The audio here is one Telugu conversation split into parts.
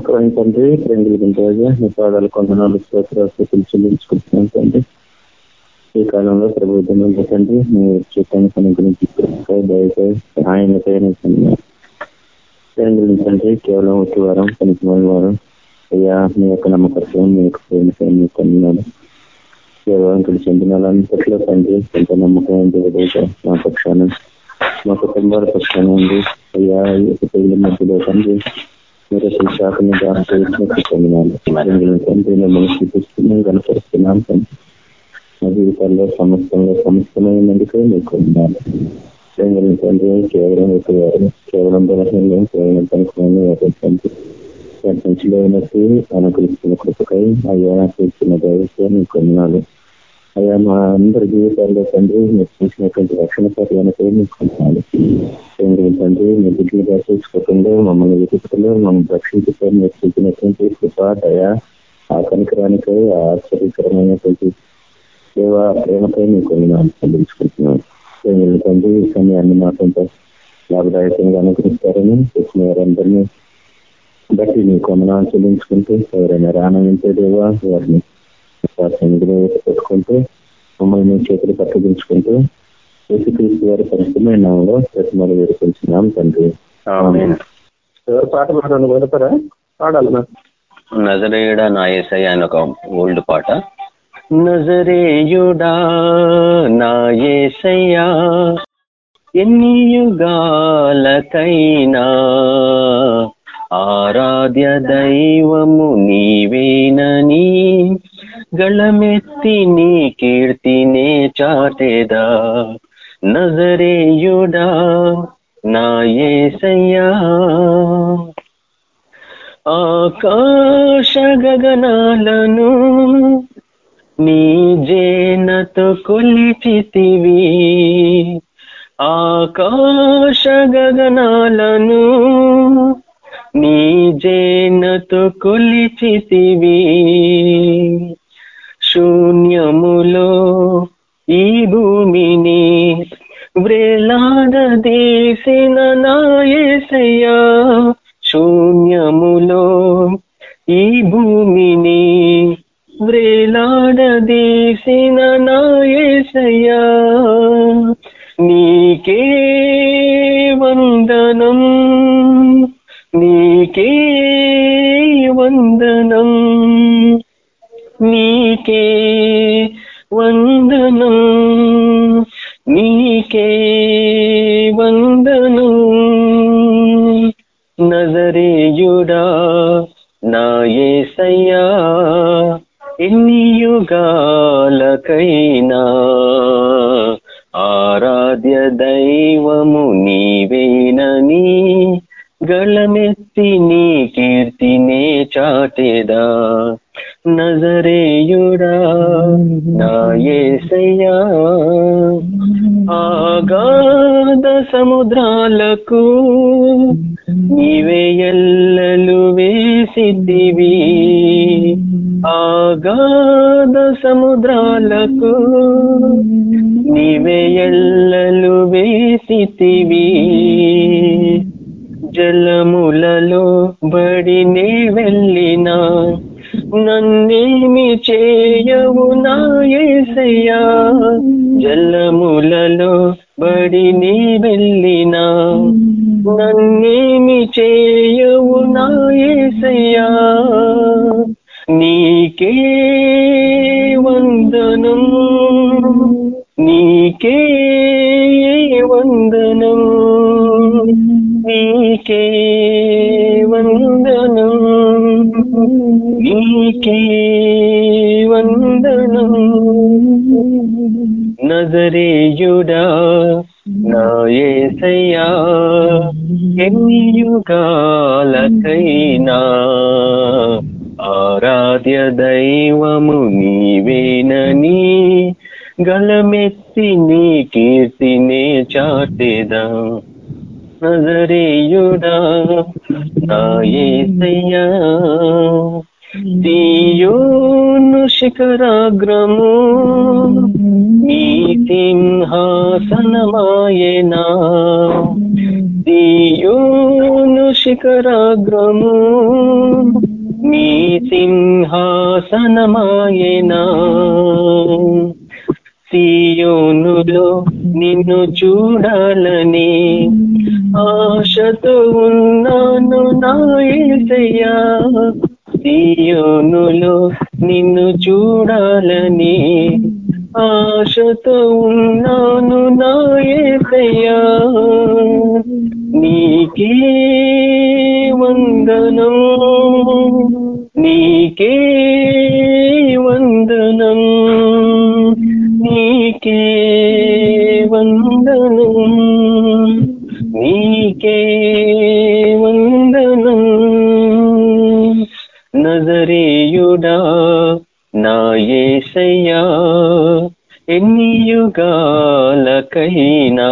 నమ్మకం తండ్రి ప్రేంగులు రోజు మీ పాదాలు కొందనాలు స్తోత్రాలు చెల్లించుకుంటున్నాం తండ్రి ఈ కాలంలో ప్రభుత్వం తండ్రి మీరు చూడటానికి పని గురించి దయచేసి ఆయనకై ప్రేంగులు తండ్రి కేవలం ఒక వారం పనికి వారం అయ్యా మీ యొక్క నమ్మకత్వం మీ యొక్క ప్రేమ మీ పొందినాను కేవలం చెందిన వాళ్ళంతట్లో తండ్రి ఎంత నమ్మకం మా పక్షాన మా కుటుంబాల పక్షాన ఉంది అయ్యా ఈ యొక్క తెగుల మధ్యలో తండ్రి మీరు అసలు శాఖని పొందినాను తండ్రి మిమ్మల్ని చూపిస్తున్నాం కనపరుస్తున్నాం తండ్రి మా జీవితాల్లో సమస్తంలో సమస్తమైనందుకే మీకు ఉన్నాను. తండ్రి కేవలం కేవలం బలహీనం కేవలం పనికిమైన తండ్రి? నుంచి అనుకరిస్తున్న కృపకై అయ్యా ఇచ్చిన దయచేసి మీకు వందనాలు అయ్యా మా అందరి జీవితాల్లో తండ్రి మీరు చూసినటువంటి రక్షణ పర్యాలపై ప్రేమించుకుంటున్నాను. వందనాలు తండ్రి మీ బిడ్డలుగా చూసుకోకుండా మమ్మల్ని వెతుకుతలో మమ్మల్ని రక్షించుకొని మీరు చూసినటువంటి కృప దయ ఆ కనికరానికై ఆశ్చర్యకరమైనటువంటి సేవ ప్రేమపై మీకు వందనాలు చెల్లించుకుంటున్నాను తండ్రి ఈ సమయాన్ని మాకంతా లాభదాయకంగా అనుకరిస్తారని చూసిన వారందరినీ బట్టి నీ కొమనాలు చెల్లించుకుంటూ ఎవరైనా రానంటే దేవా వారిని సన్నిధిలో పెట్టుకుంటూ మమ్మల్ని చేతులు పట్టుకుంచుకుంటూ యేసుక్రీస్తు వారి పరిస్థితుమైన నామంలో ప్రతిమలు వేడుకుంటున్నాం తండ్రి. ఎవరు పాట పాడాలి పెడతారా పాడాలి నజరేయుడా నా ఏసై అని ఒక ఓల్డ్ పాట. నజరేయుడా నా ఏసయ్యా ఎన్ని యుగాలకైనా ఆరాధ్య దైవము నీవేనని గళమెత్తి నీ కీర్తినే చాటేదా? నజరేయుడా నా ఏసయ్యా. ఆకాశ గగనాలను నీ జేనతో కొలిచితివి. ఆకాశ గగనాలను నీ జేనతో కొలిచితివి. శూన్యములో ఈ భూమిని వ్రేలాడదీసిన నాయసయ్యా శూన్యములో ఈ భూమిని వ్రేలాడదీసిన నాయసయ్యా నీకే వందనం నీకే వందనం. నీకే వందనం నీకే వందనం. నజరేయుడా నా ఏసయ్యా ఎన్ని యుగాలకైనా ఆరాధ్య దైవము నీవేనని గళమెత్తి నీ కీర్తినే చాటేదా. నజరేయుడా నా ఏసయ్యా. ఆగాధ సముద్రాలకు నీవే ఎల్లలు వేసిద్దివి ఆగాధ సముద్రాలకు నీవే ఎల్లలు వేసితివి. జలములలో బడినే వెళ్ళినా నన్నేమి చేయవు నా ఏసయ్యా. జలములలో బడిని వెళ్ళినా గలమెత్తి నీ కీర్తిని చాటేదా? నజరేయుడా నా తీయోను శిఖరాగ్రము ఈ సింహాసనమాయనా తీయోను శిఖరాగ్రము ఏసయ్యా ఎన్ని యుగాలకైనా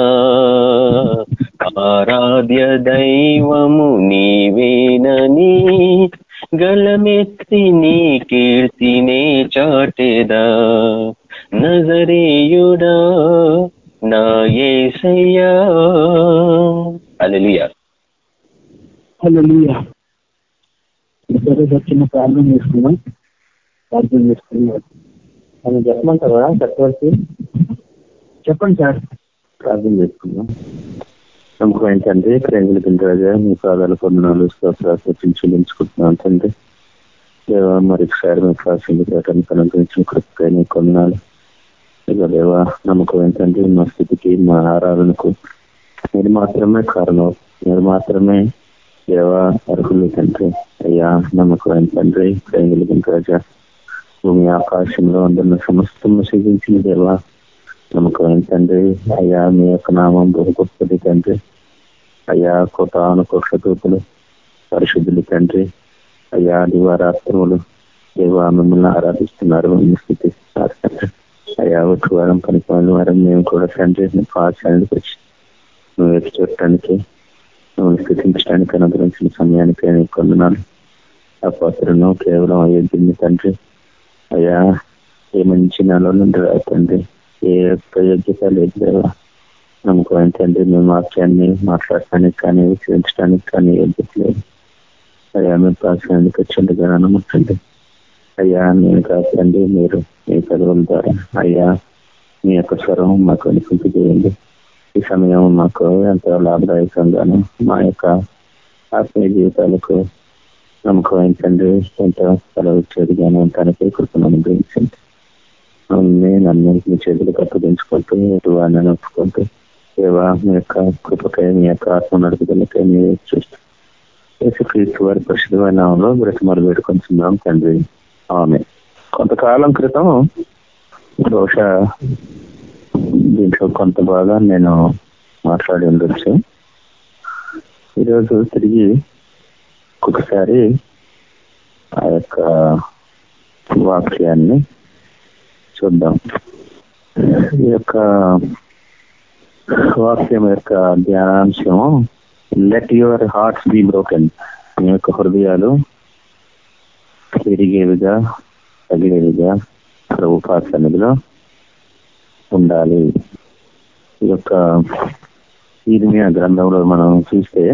ఆరాధ్య దైవము నీవేనని గలమెత్తి నీ కీర్తినే చాటెదా. నజరేయుడా నా ఏసయ్యా. అలలియా అలలియా ఇద్దరు వచ్చిన ప్రార్థన చేసుకున్నాం ప్రార్థన చేసుకున్నాం అని చెప్పమంటారా చక్రవర్తి చెప్పండి సార్. ప్రార్థన చేసుకుందాం. నమ్మకం తండ్రి ప్రేంగుల కింద రాజా మీ పాదాలు పొందనాలు చెల్లించుకుంటున్నాం తండ్రి. దేవా మరి ఒకసారి మీ ప్రాసం చేయడానికి అనుగ్రహించిన కృపకై నీ కొన్నాళ్ళు ఇక దేవా నమ్మకం ఏంటంటే మా స్థితికి మా ఆరాధనకు మీరు మాత్రమే కారణం. మీరు మాత్రమే దేవా అర్హులు తండ్రి. అయ్యా నమ్మకం ఏంటండ్రి ప్రేంగుల రాజా. భూమి ఆకాశంలో అందున్న సమస్తము సృజించిన దేవా నమ్మకం తండ్రి అయ్యా మీ యొక్క నామం బహు గొప్పది తండ్రి అయ్యా కోటాను కోట్ల పరిశుద్ధులు తండ్రి అయ్యా దివారాత్రములు దేవా మిమ్మల్ని ఆరాధిస్తున్నారు స్థితి అయ్యా ఒకటి వారం పనికి వారం మేము కూడా తండ్రి పాఠశాలకు వచ్చి నువ్వు ఎటు చూడటానికి నువ్వు స్థితించడానికి అనుగ్రహించిన సమయానికి నేను కొందనాలు ఆ పాత్రను కేవలం అయోధ్యని తండ్రి అయ్యా ఏ మంచి నాలో నుండి తండ్రి. ఏ ప్రయోగ్యత లేదు దేవా. నమ్మకం ఏంటంటే మేము వాక్యాన్ని మాట్లాడటానికి కానీ విక్రయించడానికి కానీ యోగ్యత లేదు. అయ్యా మేము ప్రాసనానికి వచ్చిండగా నమ్మకండి అయ్యా నేను కాకండి మీరు మీ చదువుల ద్వారా. అయ్యా మీ యొక్క స్వరం మాకు అనిపింపు చేయండి ఈ సమయం మాకు ఎంతో లాభదాయకంగాను మా యొక్క ఆత్మీయ జీవితాలకు నమ్మకం ఏంటంటే ఎంతో సెలవిచ్చేదిగాను ఉండటానికి కృపను అనుగ్రహించండి నన్ను మీ చేతులు కప్పదించుకుంటూ ఎటు వాడిని ఒప్పుకుంటూ దేవా మీ యొక్క కృపకై మీ యొక్క ఆత్మ నడుపుదలకై మీరు చూస్తూ యేసుక్రీస్తు వారి పరిశుద్ధమైన బ్రతిమలు పెట్టుకుంటున్నాం తండ్రి ఆమె కొంతకాలం క్రితం బహుశా దీంట్లో కొంత బాగా నేను మాట్లాడి ఉండొచ్చు ఈరోజు తిరిగి ఒకసారి ఆ యొక్క వాక్యాన్ని చూద్దాం. ఈ యొక్క వాక్యం యొక్క ధ్యానాంశము let your hearts be broken మీ యొక్క హృదయాలు పెరిగేవిగా తగిలేవిగా ప్రభుపా సన్నిధిలో ఉండాలి. ఈ యొక్క ఈర్మియా గ్రంథంలో మనం చూస్తే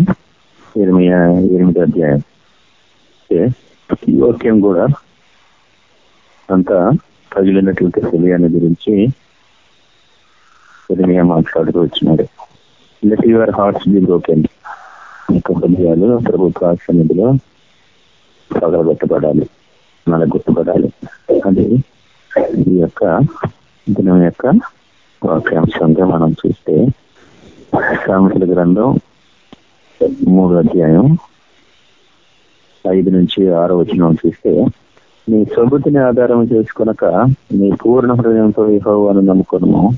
ఇరిమియా ఎనిమిది అధ్యాయం. ఈ వాక్యం కూడా అంతా పగిలినటువంటి హృదయాన్ని గురించి ఇరిమియా మాట్లాడుతూ వచ్చినాడు. Let your hearts be broken మీకు హృదయాలు ప్రభుత్వ సన్నిధిలో పగలబెట్టబడాలి పగలగొట్టబడాలి గుర్తుపడాలి అది ఈ యొక్క దినం యొక్క వాక్యాంశంగా మనం చూస్తే సామెతల గ్రంథం మూడు అధ్యాయం ఐదు నుంచి ఆరో వచ్చిన చూస్తే నీ సొబుతిని ఆధారం చేసుకునక నీ పూర్ణ హృదయంతో యహోవాను నమ్ముకొనము.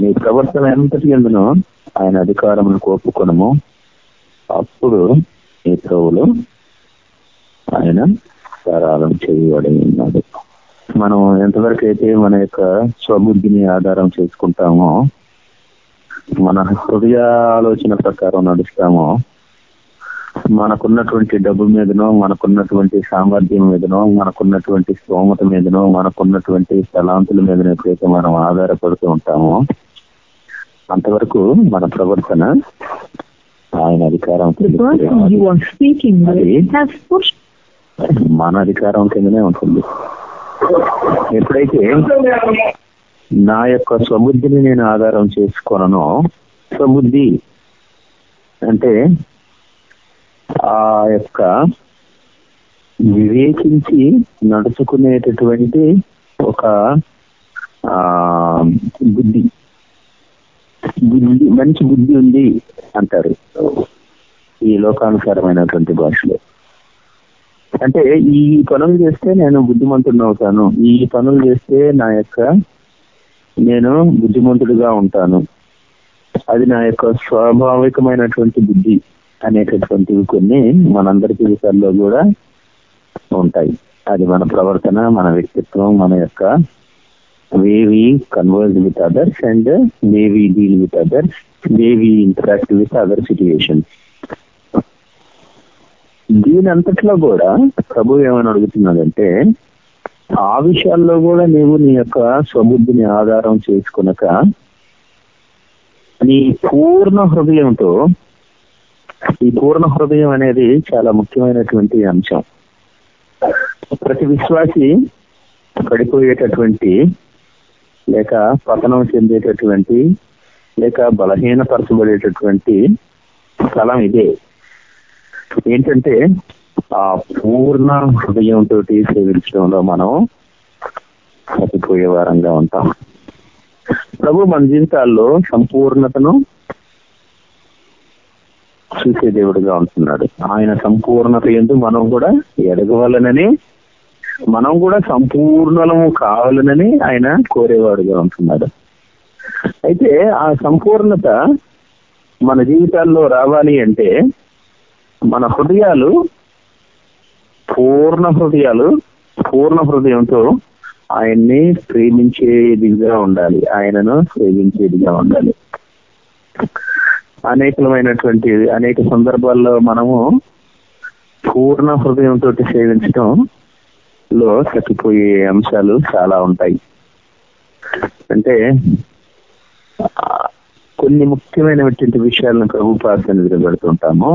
నీ ప్రవర్తన ఎంతటి ఎందునో ఆయన అధికారమును కోపుకొనము అప్పుడు నీ త్రోవులు ఆయన సరాలం చేయబడి ఉన్నాడు. మనం ఎంతవరకు అయితే మన యొక్క స్వబుద్ధిని ఆధారం చేసుకుంటామో మన హృదయ ఆలోచన ప్రకారం నడుస్తామో మనకున్నటువంటి డబ్బు మీదనో మనకున్నటువంటి సామర్థ్యం మీదనో మనకున్నటువంటి స్తోమత మీదనో మనకున్నటువంటి తలాంతుల మీదనో ఎప్పుడైతే మనం ఆధారపడుతూ ఉంటామో అంతవరకు మన ప్రవర్తన ఆయన అధికారం మన అధికారం కిందనే ఉంటుంది. ఎప్పుడైతే నా యొక్క స్వబుద్ధిని నేను ఆధారం చేసుకొనను. స్వబుద్ధి అంటే ఆ యొక్క వివేకించి నడుచుకునేటటువంటి ఒక ఆ బుద్ధి. బుద్ధి మంచి బుద్ధి ఉంది అంటారు ఈ లోకానుసారమైనటువంటి భాషలో. అంటే ఈ పనులు చేస్తే నేను బుద్ధిమంతుడిని అవుతాను. ఈ పనులు చేస్తే నా యొక్క నేను బుద్ధిమంతుడిగా ఉంటాను. అది నా యొక్క స్వాభావికమైనటువంటి బుద్ధి అనేటటువంటివి కొన్ని మనందరికీ విషయాల్లో కూడా ఉంటాయి. అది మన ప్రవర్తన మన వ్యక్తిత్వం మన యొక్క way we converge with others and way we deal with others way we interact with other situations దీని అంతట్లో కూడా ప్రభు ఏమని అడుగుతున్నాడంటే ఆ విషయాల్లో కూడా నీవు నీ యొక్క స్వబుద్ధిని ఆధారం చేసుకునక నీ పూర్ణ హృదయంతో ఈ పూర్ణ హృదయం అనేది చాలా ముఖ్యమైనటువంటి అంశం. ప్రతి విశ్వాసి పడిపోయేటటువంటి లేక పతనం చెందేటటువంటి లేక బలహీనపరచబడేటటువంటి స్థలం ఇదే. ఏంటంటే ఆ పూర్ణ హృదయంతో సేవించడంలో మనం తప్పిపోయే వారంగా ఉంటాం. ప్రభు మన జీవితాల్లో సంపూర్ణతను చూసే దేవుడుగా ఉంటున్నాడు. ఆయన సంపూర్ణత ఎందు మనం కూడా ఎదగవాలనని మనం కూడా సంపూర్ణము కావాలనని ఆయన కోరేవాడుగా ఉంటున్నాడు. అయితే ఆ సంపూర్ణత మన జీవితాల్లో రావాలి అంటే మన హృదయాలు పూర్ణ హృదయాలు పూర్ణ హృదయంతో ఆయన్ని ప్రేమించేదిగా ఉండాలి. ఆయనను ప్రేమించేదిగా ఉండాలి. అనేకమైనటువంటి అనేక సందర్భాల్లో మనము పూర్ణ హృదయంతో సేవించడం లో తప్పిపోయే అంశాలు చాలా ఉంటాయి. అంటే కొన్ని ముఖ్యమైనటువంటి విషయాలను ప్రభు ప్రార్థన పెడుతుంటాము.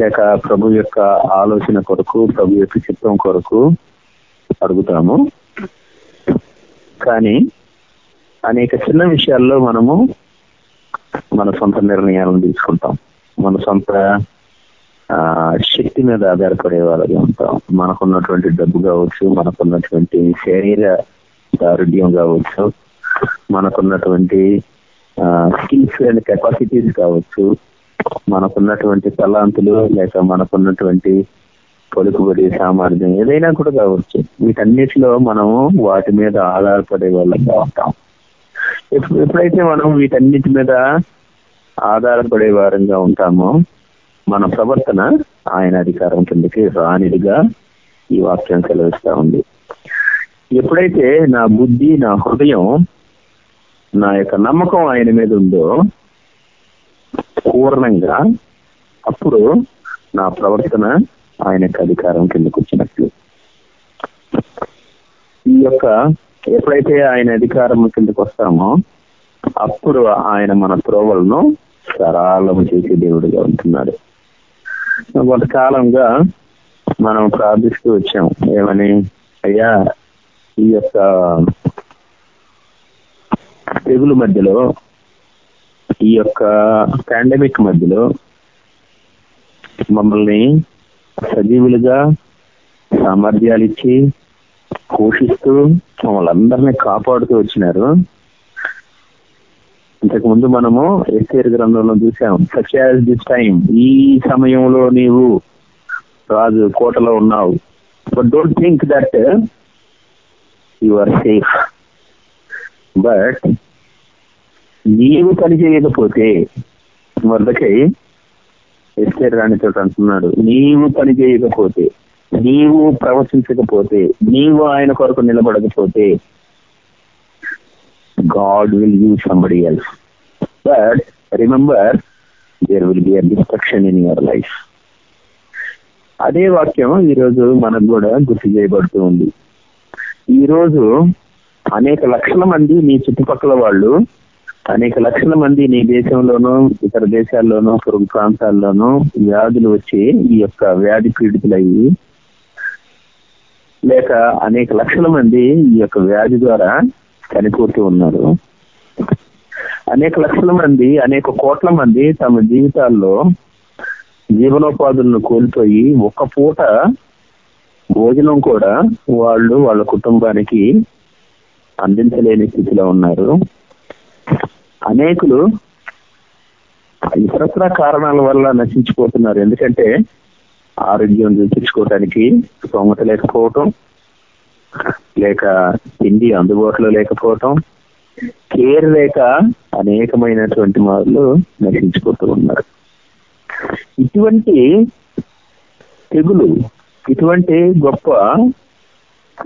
లేక ప్రభు యొక్క ఆలోచన కొరకు ప్రభు యొక్క చిత్తం కొరకు అడుగుతాము. కానీ అనేక చిన్న విషయాల్లో మనము మన సొంత నిర్ణయాలను తీసుకుంటాం. మన సొంత ఆ, శక్తి మీద ఆధారపడే వాళ్ళగా ఉంటాం. మనకున్నటువంటి డబ్బు కావచ్చు మనకున్నటువంటి శరీర దారుఢ్యం కావచ్చు మనకున్నటువంటి స్కిల్స్ అండ్ కెపాసిటీస్ కావచ్చు మనకున్నటువంటి తలాంతులు లేక మనకున్నటువంటి పలుకుబడి సామర్థ్యం ఏదైనా కూడా కావచ్చు. వీటన్నిటిలో మనము వాటి మీద ఆధారపడే వాళ్ళగా ఉంటాం ఎప్పుడైతే మనం వీటన్నిటి మీద ఆధారపడే వారంగా ఉంటామో మన ప్రవర్తన ఆయన అధికారం కిందకి రానిదిగా ఈ వాక్యం సెలవిస్తా ఉంది. ఎప్పుడైతే నా బుద్ధి నా హృదయం నా యొక్క నమ్మకం ఆయన మీద ఉందో పూర్ణంగా అప్పుడు నా ప్రవర్తన ఆయన అధికారం కిందకు వచ్చినట్లు. ఈ యొక్క ఎప్పుడైతే ఆయన అధికారం కిందకు వస్తామో అప్పుడు ఆయన మన త్రోవలను సరళము చేసే దేవుడిగా ఉంటున్నాడు. కొంతకాలంగా మనం ప్రార్థిస్తూ వచ్చాం ఏమని? అయ్యా ఈ యొక్క తెగులు మధ్యలో ఈ యొక్క పాండమిక్ మధ్యలో మమ్మల్ని సజీవులుగా సామర్థ్యాలు ఇచ్చి పోషిస్తూ మమ్మల్ని అందరినీ కాపాడుతూ వచ్చినారు. ఇంతకు ముందు మనము ఎస్ఏర్ గ్రంథంలో చూసాం సచ్ యాజ్ దిస్ టైం ఈ సమయంలో నీవు రాజు కోటలో ఉన్నావు. But don't think that you are safe but నీవు పని చేయకపోతే వద్దకై ఎస్కేర్ రాణితో అంటున్నాడు. నీవు పని చేయకపోతే నీవు ప్రవచించకపోతే నీవు ఆయన కొరకు నిలబడకపోతే God will use somebody else but remember there will be a destruction in your life అదే వాక్యం ఈ రోజు మనకు కూడా గుర్తు చేయబడుతూ ఉంది. ఈ రోజు అనేక లక్షల మంది మీ చుట్టుపక్కల వాళ్ళు అనేక లక్షల మంది నీ దేశంలోనూ ఇతర దేశాల్లోనూ పొరుగు ప్రాంతాల్లోనూ వ్యాధులు వచ్చి ఈ యొక్క వ్యాధి పీడితులయ్యి లేక అనేక లక్షల మంది ఈ యొక్క వ్యాధి ద్వారా చనిపోతూ ఉన్నారు. అనేక లక్షల మంది అనేక కోట్ల మంది తమ జీవితాల్లో జీవనోపాధులను కోల్పోయి ఒక్క పూట భోజనం కూడా వాళ్ళు వాళ్ళ కుటుంబానికి అందించలేని స్థితిలో ఉన్నారు. అనేకులు ఇతరత్ర కారణాల వల్ల నశించిపోతున్నారు. ఎందుకంటే ఆరోగ్యం చూపించుకోవటానికి స్తోమత లేకపోవటం లేక తిండి అందుబాటులో లేకపోవటం కేర్ లేక అనేకమైనటువంటి వాళ్ళు నశించిపోతూ ఉన్నారు. ఇటువంటి తెగులు ఇటువంటి గొప్ప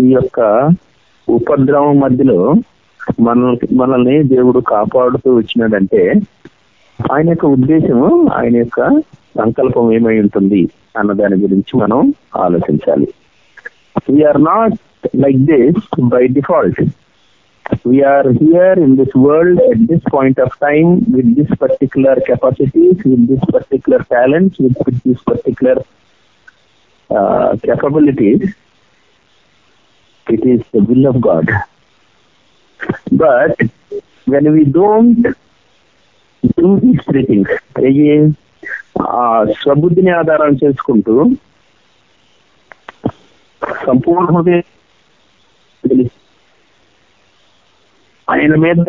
ఈ యొక్క ఉపద్రవం మధ్యలో మన మనల్ని దేవుడు కాపాడుతూ వచ్చినాడంటే ఆయన యొక్క ఉద్దేశము ఆయన యొక్క సంకల్పం ఏమై ఉంటుంది అన్న దాని గురించి మనం ఆలోచించాలి. We are not like this by default we are here in this world at this point of time with this particular capacities with this particular talents with with this particular capabilities. It is the will of God. But when we don't do these three things, అయ్యి ఆ స్వబుద్ధిని ఆధారం చేసుకుంటూ సంపూర్ణ హృదయం ఆయన మీద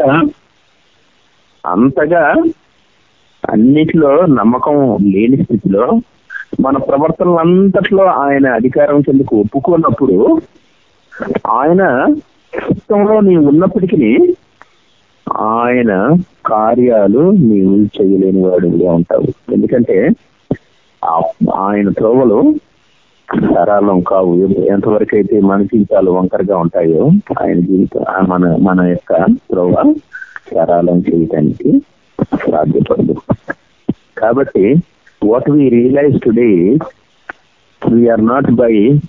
అంతగా అన్నిటిలో నమ్మకం లేని స్థితిలో మన ప్రవర్తనలంతట్లో ఆయన అధికారం కిందకు ఒప్పుకున్నప్పుడు ఆయన చిత్తంలో నీవు ఉన్నప్పటికీ ఆయన కార్యాలు నీవు చేయలేని వాడుగా ఉంటావు. ఎందుకంటే ఆ- ఆయన త్రోవలు సరళం కావు. ఎంతవరకు అయితే మన జీవితాలు వంకరగా ఉంటాయో ఆయన జీవితం మన మన యొక్క త్రోవ సరళం చేయటానికి సాధ్యపడదు. కాబట్టి what we realize today we are not by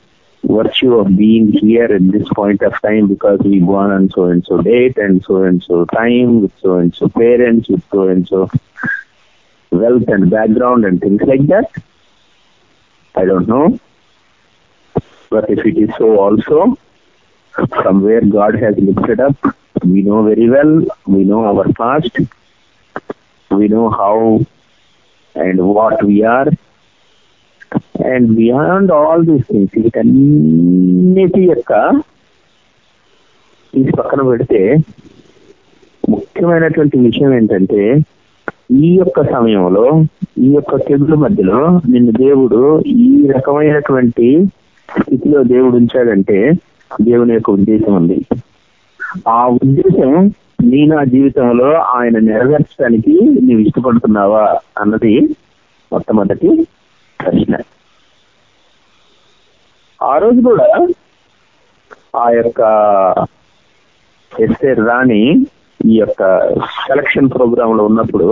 virtue of being here at this point of time because we born on so and so date and so and so time with so and so parents with so and so wealth and background and things like that. I don't know. But if it is so also, somewhere God has lifted up. We know very well. We know our past. We know how and what we are and beyond all these things వీటన్నిటి యొక్క ఇది పక్కన పెడితే ముఖ్యమైనటువంటి విషయం ఏంటంటే ఈ యొక్క సమయంలో ఈ యొక్క తెగుల మధ్యలో నిన్ను దేవుడు ఈ రకమైనటువంటి స్థితిలో దేవుడు ఉంచాడంటే దేవుని యొక్క ఉద్దేశం ఉంది. ఆ ఉద్దేశం నీ నా జీవితంలో ఆయన నెరవేర్చడానికి నీవు ఇష్టపడుతున్నావా అన్నది మొట్టమొదటి ప్రశ్న. ఆ రోజు కూడా ఆ యొక్క ఎస్ఏ రాణి ఈ యొక్క సెలక్షన్ ప్రోగ్రామ్లో ఉన్నప్పుడు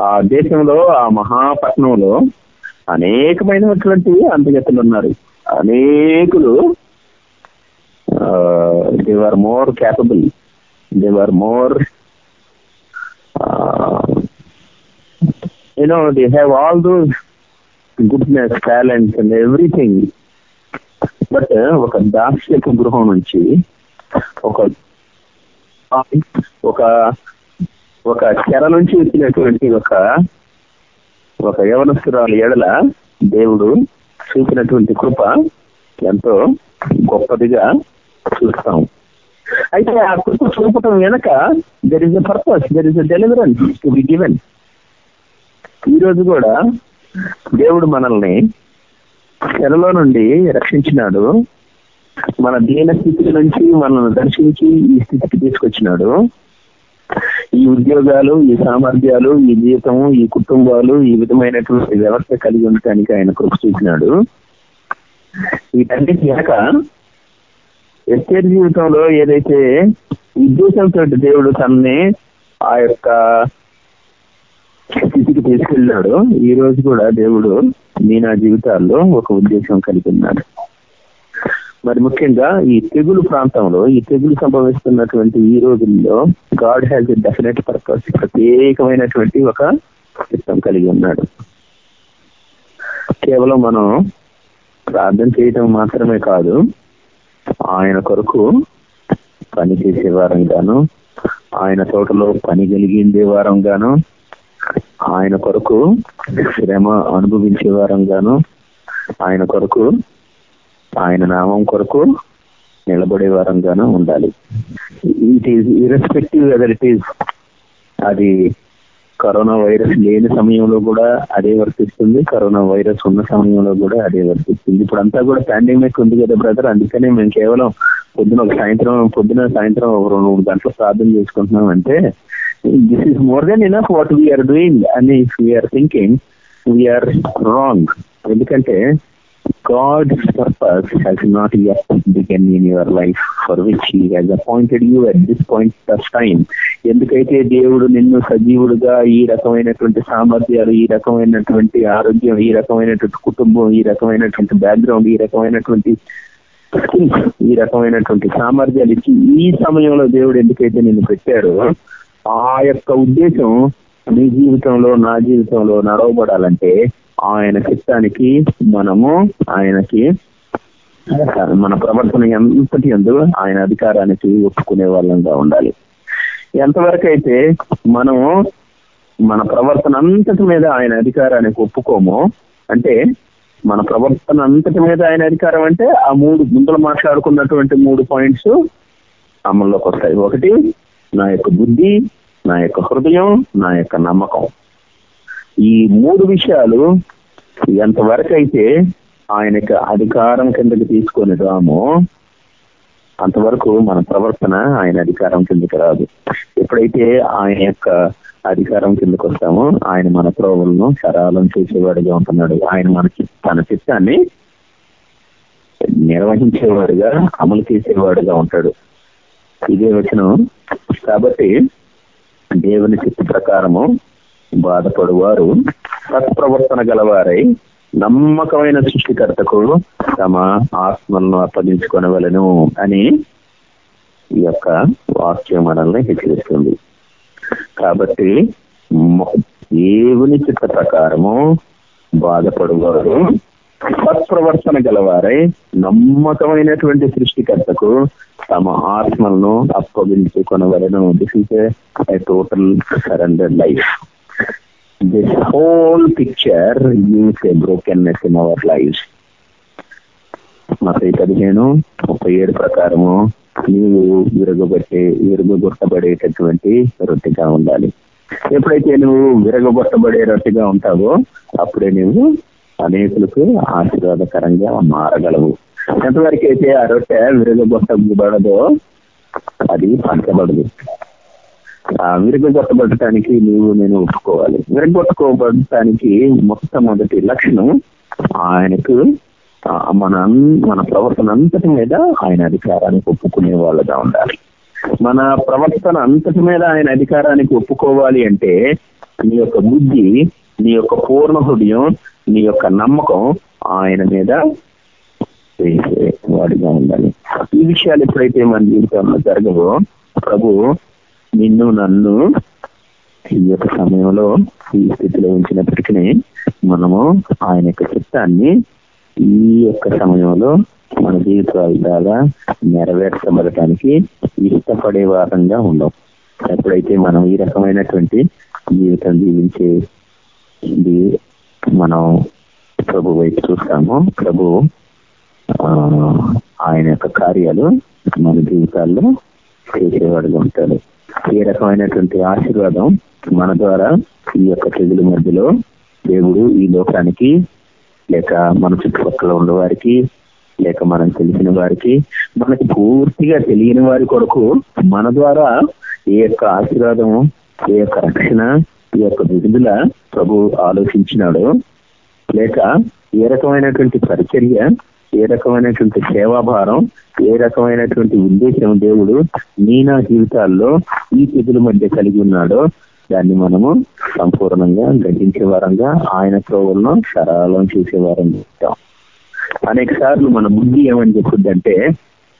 ఆ దేశంలో ఆ మహాపట్నంలో అనేకమైనటువంటి అంతగతులు ఉన్నారు. అనేకులు they are more capable they are more you know they have all those goodness talents and everything but ఒక దాస్యపు గృహం నుంచి ఒక ఒక ఒక చెర నుంచి వచ్చినటువంటి ఒక ఒక యవనస్తురాలు ఎడల దేవుడు చూపినటువంటి కృప ఎంతో గొప్పదిగా చూస్తాం. అయితే ఆ కృప చూపటం వెనక there is a purpose there is a deliverance to be given ఈ రోజు కూడా దేవుడు మనల్ని చెరలో నుండి రక్షించినాడు. మన దీన స్థితి నుంచి మనల్ని దర్శించి ఈ స్థితికి తీసుకొచ్చినాడు. ఈ ఉద్యోగాలు ఈ సామర్థ్యాలు ఈ జీవితము ఈ కుటుంబాలు ఈ విధమైనటువంటి వ్యవస్థ కలిగి ఉండటానికి ఆయన కృప చూసినాడు వీటన్నిటి వెనక ఎస్టేట్ జీవితంలో ఏదైతే ఉద్దేశంతో దేవుడు తనని ఆ యొక్క స్థితికి తీసుకెళ్ళాడు. ఈ రోజు కూడా దేవుడు మీ నా జీవితాల్లో ఒక ఉద్దేశం కలిగి ఉన్నాడు. మరి ముఖ్యంగా ఈ తెగులు ప్రాంతంలో ఈ తెగులు సంభవిస్తున్నటువంటి ఈ రోజుల్లో God has a definite purpose ప్రత్యేకమైనటువంటి ఒక చిత్తం కలిగి ఉన్నాడు. కేవలం మనం ప్రార్థన చేయటం మాత్రమే కాదు ఆయన కొరకు పని చేసే వారంగాను ఆయన తోటలో పని కలిగిందే వారంగాను ఆయన కొరకు శ్రమ అనుభవించే వారంగాను ఆయన కొరకు ఆయన నామం కొరకు నిలబడే వారంగాను ఉండాలి. It is irrespective whether it is అది కరోనా వైరస్ లేని సమయంలో కూడా అదే వర్తిస్తుంది కరోనా వైరస్ ఉన్న సమయంలో కూడా అదే వర్తిస్తుంది. ఇప్పుడు అంతా కూడా పాండమిక్ ఉంది కదా బ్రదర్ అందుకనే మేము కేవలం పొద్దున ఒక సాయంత్రం పొద్దున సాయంత్రం ఒక రెండు మూడు గంటలు ప్రార్థన చేసుకుంటున్నాం అంటే this is more than enough what we are doing అని we are thinking we are wrong ఎందుకంటే God's purpose has not yet begun in your life for which He has appointed you at this point of time. ఎందుకైతే దేవుడు నిన్ను సజీవుడుగా ఈ రకమైనటువంటి సామర్థ్యాలు ఈ రకమైనటువంటి ఆరోగ్యం ఈ రకమైనటువంటి కుటుంబం ఈ రకమైనటువంటి బ్యాక్గ్రౌండ్ ఈ రకమైనటువంటి ఈ రకమైనటువంటి సామర్థ్యాలు ఇచ్చి ఈ సమయంలో దేవుడు ఎందుకైతే నిన్ను పెట్టారో ఆ యొక్క ఉద్దేశం నీ జీవితంలో నా జీవితంలో నడవబడాలంటే ఆయన చిత్తానికి మనము ఆయనకి మన ప్రవర్తన ఎంతటి ఎందు ఆయన అధికారానికి ఒప్పుకునే వాళ్ళంగా ఉండాలి. ఎంతవరకు అయితే మనము మన ప్రవర్తన అంతటి మీద ఆయన అధికారానికి ఒప్పుకోమో అంటే మన ప్రవర్తన అంతటి మీద ఆయన అధికారం అంటే ఆ మూడు ముందలు మాట్లాడుకున్నటువంటి మూడు పాయింట్స్ అమల్లోకి వస్తాయి. ఒకటి నా యొక్క బుద్ధి నా యొక్క హృదయం నా యొక్క నమ్మకం. ఈ మూడు విషయాలు ఎంతవరకు అయితే ఆయనకి అధికారం కిందకి తీసుకొని రామో అంతవరకు మన ప్రవర్తన ఆయన అధికారం కిందకి రాదు. ఎప్పుడైతే ఆయన యొక్క అధికారం కిందకు వస్తామో. ఆయన మన ప్రోగులను సరాలం చేసేవాడిగా ఉంటున్నాడు. ఆయన మనకి తన చిత్తాన్ని నిర్వహించేవాడుగా అమలు చేసేవాడుగా ఉంటాడు. ఇదే వచనం. కాబట్టి దేవుని చిత్త ప్రకారము బాధపడువారు సత్ప్రవర్తన గలవారై నమ్మకమైన సృష్టికర్తకు తమ ఆత్మలను అప్పగించుకొనవలను అని ఈ యొక్క వాక్యం మనల్ని హెచ్చరిస్తుంది. కాబట్టి దేవుని చిత్త ప్రకారము బాధపడువారు. సత్ప్రవర్తన గలవారై నమ్మకమైనటువంటి సృష్టికర్తకు తమ ఆత్మలను అప్పగించుకొనవలను. This is a total surrender life this whole picture uses a brokenness in our life మత పదిహేను ముప్పై ఏడు ప్రకారము నీవు విరగబట్టే విరగొట్టబడేటటువంటి రొట్టెగా ఉండాలి. ఎప్పుడైతే నువ్వు విరగొట్టబడే రొట్టెగా ఉంటావో అప్పుడే నువ్వు అనేకులకు ఆశీర్వాదకరంగా మారగలవు. ఎంతవరకు అయితే ఆ రొట్టె విరగొట్టబడదో అది పంచబడదు. ఆ విరగొట్టబడటానికి నువ్వు నేను ఒప్పుకోవాలి. విరగొట్టుకోబడటానికి మొట్టమొదటి లక్షణం ఆయనకు మన మన ప్రవర్తన అంతటి మీద ఆయన అధికారానికి ఒప్పుకునే వాళ్ళగా ఉండాలి. మన ప్రవర్తన అంతటి మీద ఆయన అధికారానికి ఒప్పుకోవాలి అంటే నీ యొక్క బుద్ధి నీ యొక్క పూర్ణ హృదయం నీ యొక్క నమ్మకం ఆయన మీద వేసే వాడిగా ఉండాలి. ఈ విషయాలు ఎప్పుడైతే మన జీవితంలో జరగవో ప్రభు నిన్ను నన్ను ఈ యొక్క సమయంలో ఈ స్థితిలో ఉంచినప్పటికీ మనము ఆయన యొక్క చిత్తాన్ని ఈ యొక్క సమయంలో మన జీవితాలు బాగా నెరవేర్చబడటానికి ఇష్టపడే వారంగా ఉండం. ఎప్పుడైతే మనం ఈ రకమైనటువంటి జీవితం జీవించే మనం ప్రభు వైపు చూస్తామో ప్రభు ఆయన యొక్క కార్యాలు మన జీవితాల్లో చేసేవాడుగా ఉంటాడు. ఏ రకమైనటువంటి ఆశీర్వాదం మన ద్వారా ఈ యొక్క తెగుల మధ్యలో దేవుడు ఈ లోకానికి లేక మన చుట్టుపక్కల ఉన్న వారికి లేక మనం తెలిసిన వారికి మనకి పూర్తిగా తెలియని వారి కొరకు మన ద్వారా ఏ యొక్క ఆశీర్వాదం ఏ యొక్క రక్షణ ఈ యొక్క విధుల ప్రభు ఆలోచించినాడు. లేక ఏ రకమైనటువంటి పరిచర్య ఏ రకమైనటువంటి సేవాభారం ఏ రకమైనటువంటి ఉద్దేశం దేవుడు నీ నా జీవితాల్లో ఈ తిథుల మధ్య కలిగి ఉన్నాడో దాన్ని మనము సంపూర్ణంగా గ్రహించే వారంగా ఆయన ప్రోగులను సరళం చేసే వారం అనేక సార్లు మన బుద్ధి ఏమని చెప్పుద్దంటే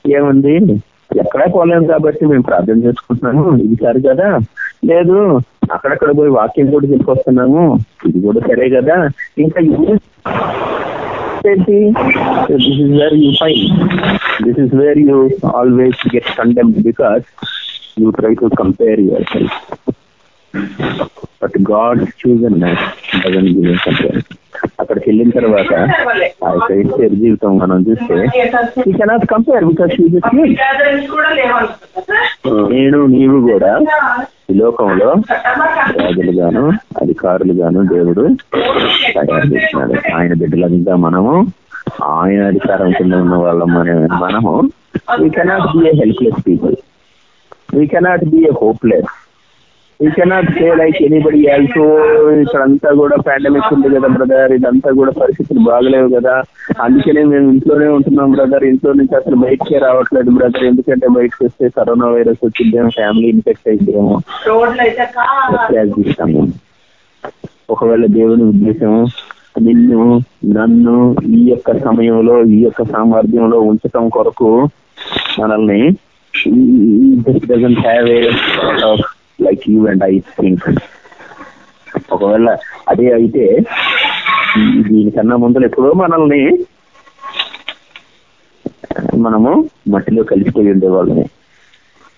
ఏముంది? ఎక్కడా పోలేము కాబట్టి మేము ప్రార్థన చేసుకుంటున్నాము ఇది సరి కదా? లేదు అక్కడక్కడ పోయి వాక్యం కూడా తీసుకొస్తున్నాము ఇది కూడా సరే కదా? ఇంకా ఏంటి? This is where you fine this is where you always get condemn because you try to compare yourself but God chosen doesn't give compare అక్కడికి వెళ్ళిన తర్వాత ఆ క్రైస్తవ జీవితం మనం చూస్తే ఈ కెనాట్ కంపేర్ బికాస్ నేను నీవు కూడా ఈ లోకంలో రాజులు గాను అధికారులు గాను దేవుడు తయారు చేసినాడు. ఆయన బిడ్డలంతా మనము ఆయన అధికారం కింద ఉన్న వాళ్ళం అనే మనము we cannot be a helpless people we cannot be a hopeless we cannot say like anybody also ఇక్కడంతా కూడా పాండమిక్ ఉంది కదా బ్రదర్ ఇదంతా కూడా పరిస్థితులు బాగలేవు కదా అందుకనే మేము ఇంట్లోనే ఉంటున్నాం బ్రదర్ ఇంట్లో నుంచి అసలు బయటకే రావట్లేదు బ్రదర్ ఎందుకంటే బయటకు వస్తే కరోనా వైరస్ వచ్చిందేమో ఫ్యామిలీ ఇన్ఫెక్ట్ అయితేమో ఒకవేళ దేవుని ఉద్దేశం నిన్ను నన్ను ఈ యొక్క సమయంలో ఈ యొక్క సామర్థ్యంలో ఉంచటం కొరకు మనల్ని doesn't have a like you and I think ఒకవేళ అదే అయితే దీనికన్నా ముందు ఎప్పుడో మనల్ని మనము మట్టిలో కలిసిపోయి ఉండేవాళ్ళని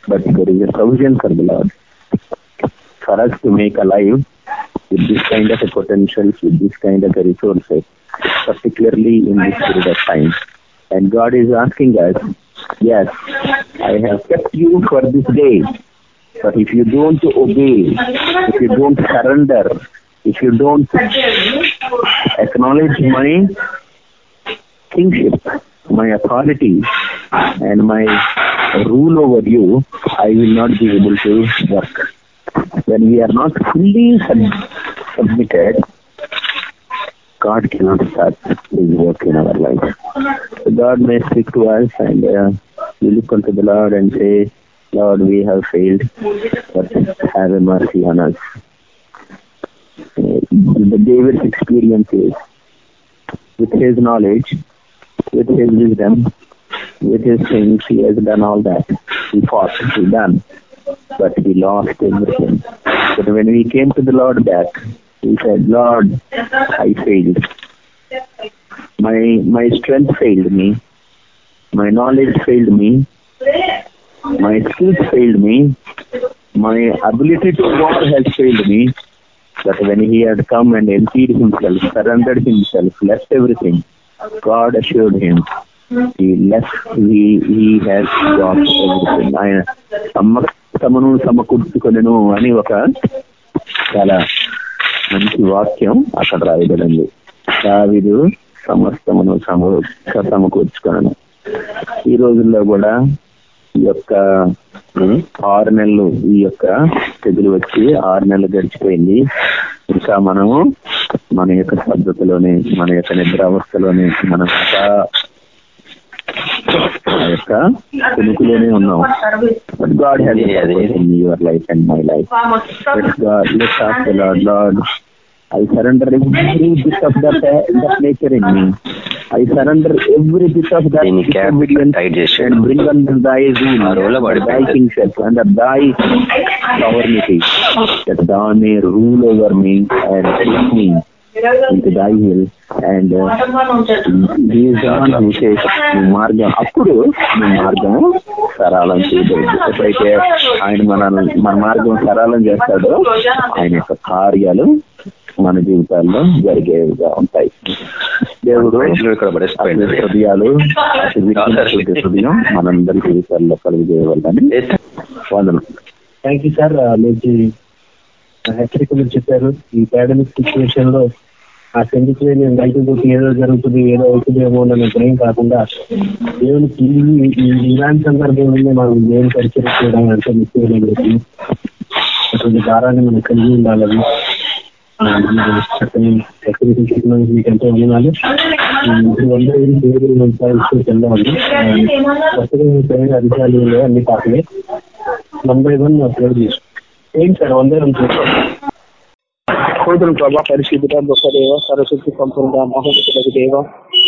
but there is provision for the lord for us to make a live with this kind of a potentials, with this kind of a resources particularly in this period of time. And God is asking us, yes, I have kept you for this day, but if you don't obey, if you don't surrender, if you don't acknowledge my kingship, my authority, and my rule over you, I will not be able to work. When we are not fully sub- submitted, God cannot start His work in our life. God may speak to us and uh, we look unto the Lord and say, Lord, we have failed, but have a mercy on us. The David's experience is with his knowledge, with his wisdom, with his things, he has done all that. He fought, he done, but he lost everything. But when we came to the Lord back, he said, Lord, I failed. My my strength failed me. My knowledge failed me. My skills failed me my ability to what health failed me that when he had come and empty himself surrender himself left everything God assured him ఈ ఆయన సమ్మ సమను అని ఒక చాలా మంచి వాక్యం అక్కడ రాయబడింది. దావిదు సమస్తమును సమ సమకూర్చుకొనను. ఈ రోజుల్లో కూడా ఈ యొక్క ఆరు నెలలు ఈ యొక్క తెగులు వచ్చి ఆరు నెలలు గడిచిపోయింది. ఇంకా మనము మన యొక్క పద్ధతిలోనే మన యొక్క నిద్రావస్థలోనే మనం ఆ యొక్క కొనుక్కులోనే ఉన్నాం. But God your life and my life let's God let's ask the lord lord I surrender every bit of that nature in me I surrender every bit of that bring on the dice and the power దాని rule over me and take hill and మీ మార్గం అప్పుడు మీ మార్గం సరళం చేయలేదు ఎప్పుడైతే ఆయన మన మన మార్గం సరళం చేస్తాడో. ఆయన యొక్క కార్యాలు మన జీవితాల్లో జరిగేవిగా ఉంటాయి. దేవుడు హృదయాలు హృదయం మనందరి జీవితాల్లో కలిగేయవల్లని వందనం. థ్యాంక్ యూ సార్ హెచ్చరికలు చెప్పారు. ఈ పాండమిక్ సిచ్యువేషన్లో ఆ సెంటికి నేను బయటకు ఏదో జరుగుతుంది ఏదో అవుతుందేమో అన్న భయం కాకుండా దేవునికి ఇలాంటి సందర్భంలో మనం దేవుని పరిచయం చేయడం అంటే ముఖ్యమైనది అటువంటి భారాన్ని మనం కలిగి ఉండాలని ఆ, మీరు చక్కని హెచ్చరికలు చెప్పినందుకు మీకు ఎంతో వందనాలు ఈ ఇప్పుడు వంద ఐదు దేవుడు సంపాదిస్తూ వెళ్ళాలి కొత్తగా మీ పేరు అధికారులు అన్ని పాపలే వన్ బై వన్ ప్రేర్ చేస్తాం ఏంటి సార్ వందే చూస్తాం సోదరు ప్రభా పరిశుద్ధ గొప్ప దేవ సరస్వతి సంపూర్ణ మహోన్నతులకు దేవ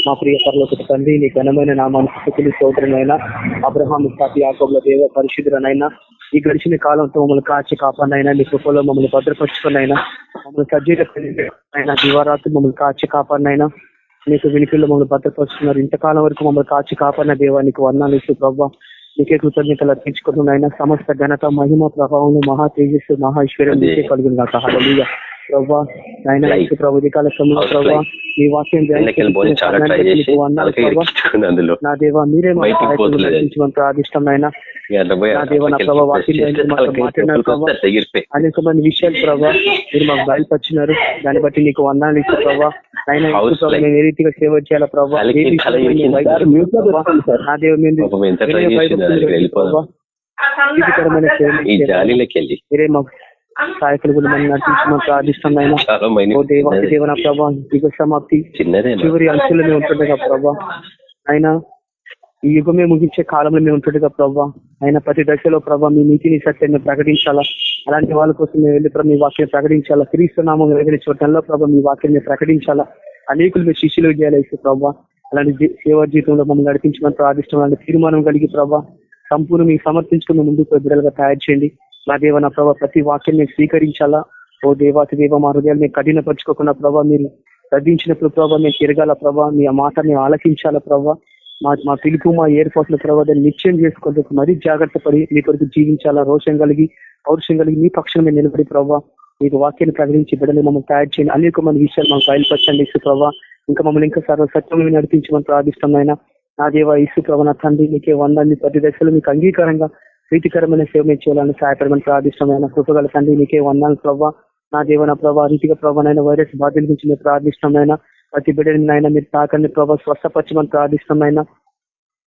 మా ప్రియ పరలోక తండ్రి నీ ఘనమైన నా స్థుతులు సోదరునైనా అబ్రహాం సాటి యాకోబుల దేవ పరిశుద్ధులనైనా ఈ గడిచిన కాలంతో మమ్మల్ని కాచి కాపాడినైనా మీ కృపలో మమ్మల్ని భద్రపరుచుకున్నైనా మమ్మల్ని సజ్జీల దివారాత్రి మమ్మల్ని కాచి కాపాడినైనా నీకు వినికిల్లో మమ్మల్ని భద్రపరుచుకున్నారు. ఇంతకాలం వరకు మమ్మల్ని కాచి కాపాడిన దేవానికి వర్ణాలు ఇస్తూ ప్రభావ నీకే కృతజ్ఞతలు అర్పించుకుంటున్నాయినా సమస్త ఘనత మహిమ ప్రభావం మహా తేజస్సు మహా ఐశ్వర్యం నీకే కలుగును కాక హల్లెలూయా ప్రభా నాయన యేసు ప్రభు అధికాల సమయంలో మీ వాక్యం నా దేవ మీరే ప్రార్థిష్టం నా దేవ నా ప్రభావ వాక్యం మాట్లాడినారు విషయాలు ప్రభా మీరు మాకు బయలుపరిచినారు. దాన్ని బట్టి నీకు వందాలు ఇచ్చే ప్రభా. ఆయన House ప్రభా like- మేము ఏ రీతిగా సేవ చేయాలా ప్రభా? తలకి ఏ తల విషయంలో ఇరికింది. మేము భయపడుతున్నాం. నా దేవ మేము మీరే మాకు సహాయకులు కూడా మనం చాలా మైని ఓ దేవన ప్రభా యుగ సమాప్తి చివరి అంచులు మేము ఉంటుండగా ప్రభా. ఆయన ఈ యుగమే ముగించే కాలంలో మేము ఉంటుండగా ప్రభా. ఆయన ప్రతి దశలో ప్రభా మీ నీతిని సత్యాన్ని ప్రకటించాలా? అలాంటి వాళ్ళ కోసం మేము వెళ్ళి ప్రభా మీ వాక్యం ప్రకటించాలా? క్రీస్తు నామం వెలిగిన చోటల్లో ప్రభా మీ వాక్యాన్ని ప్రకటించాలా? అనేకులు మీ శిష్యులు చేయాలి ప్రభా. అలాంటి సేవా జీవితంలో మమ్మల్ని నడిపించమని ప్రార్థిస్తాం అలాంటి తీర్మానం కలిగి ప్రభా సంపూర్ణ మీకు సమర్పించుకుని ముందుకు బిడ్డలుగా తయారు చేయండి. నా దేవ నా ప్రభావ ప్రతి వాక్యం మేము స్వీకరించాలా? ఓ దేవాతి దేవ మా హృదయాలు మేము కఠినపరచుకోకుండా ప్రభావ మీరు గద్దించినప్పుడు ప్రభావ మేము తిరగాల ప్రభావ మీ మాట మేము ఆలకించాలా ప్రభావ మా మా పిలుపు మా ఏర్పాట్ల ప్రభావ దాన్ని నిశ్చయం చేసుకోవడానికి మరీ జాగ్రత్త పడి మీ కొరకు జీవించాలా రోషం కలిగి పౌరుషం కలిగి మీ పక్షం మేము నిలబడి ప్రభావ మీకు వాక్యాన్ని ప్రకటించి బిడ్డలు మమ్మల్ని తయారు చేయండి. అనేక మంది విషయాలు మాకు బయలుపరచండి ఇసు ప్రభావ ఇంకా మమ్మల్ని ఇంకా సర్వ సత్యంగా నడిపించమని ప్రార్థిస్తున్నాయినా నా దేవ ఇసు ప్రభా నా తండ్రి మీకే వందాన్ని ప్రతి దశలో మీకు అంగీకారంగా ప్రీతికరమైన సేవ మీరు చేయాలని సహాయపడమని ప్రార్థిష్టమైన కృపగల తండ్రి నీకే వందాలు ప్రభావ నా జీవన ప్రభావ రీతిగా ప్రభావైన వైరస్ బాధ్యత గురించి మీరు ప్రార్థిష్టమైన ప్రతి బిడ్డని నాయన మీరు తాకండి ప్రభావ స్వస్థపరచమని ప్రార్థిష్టమైన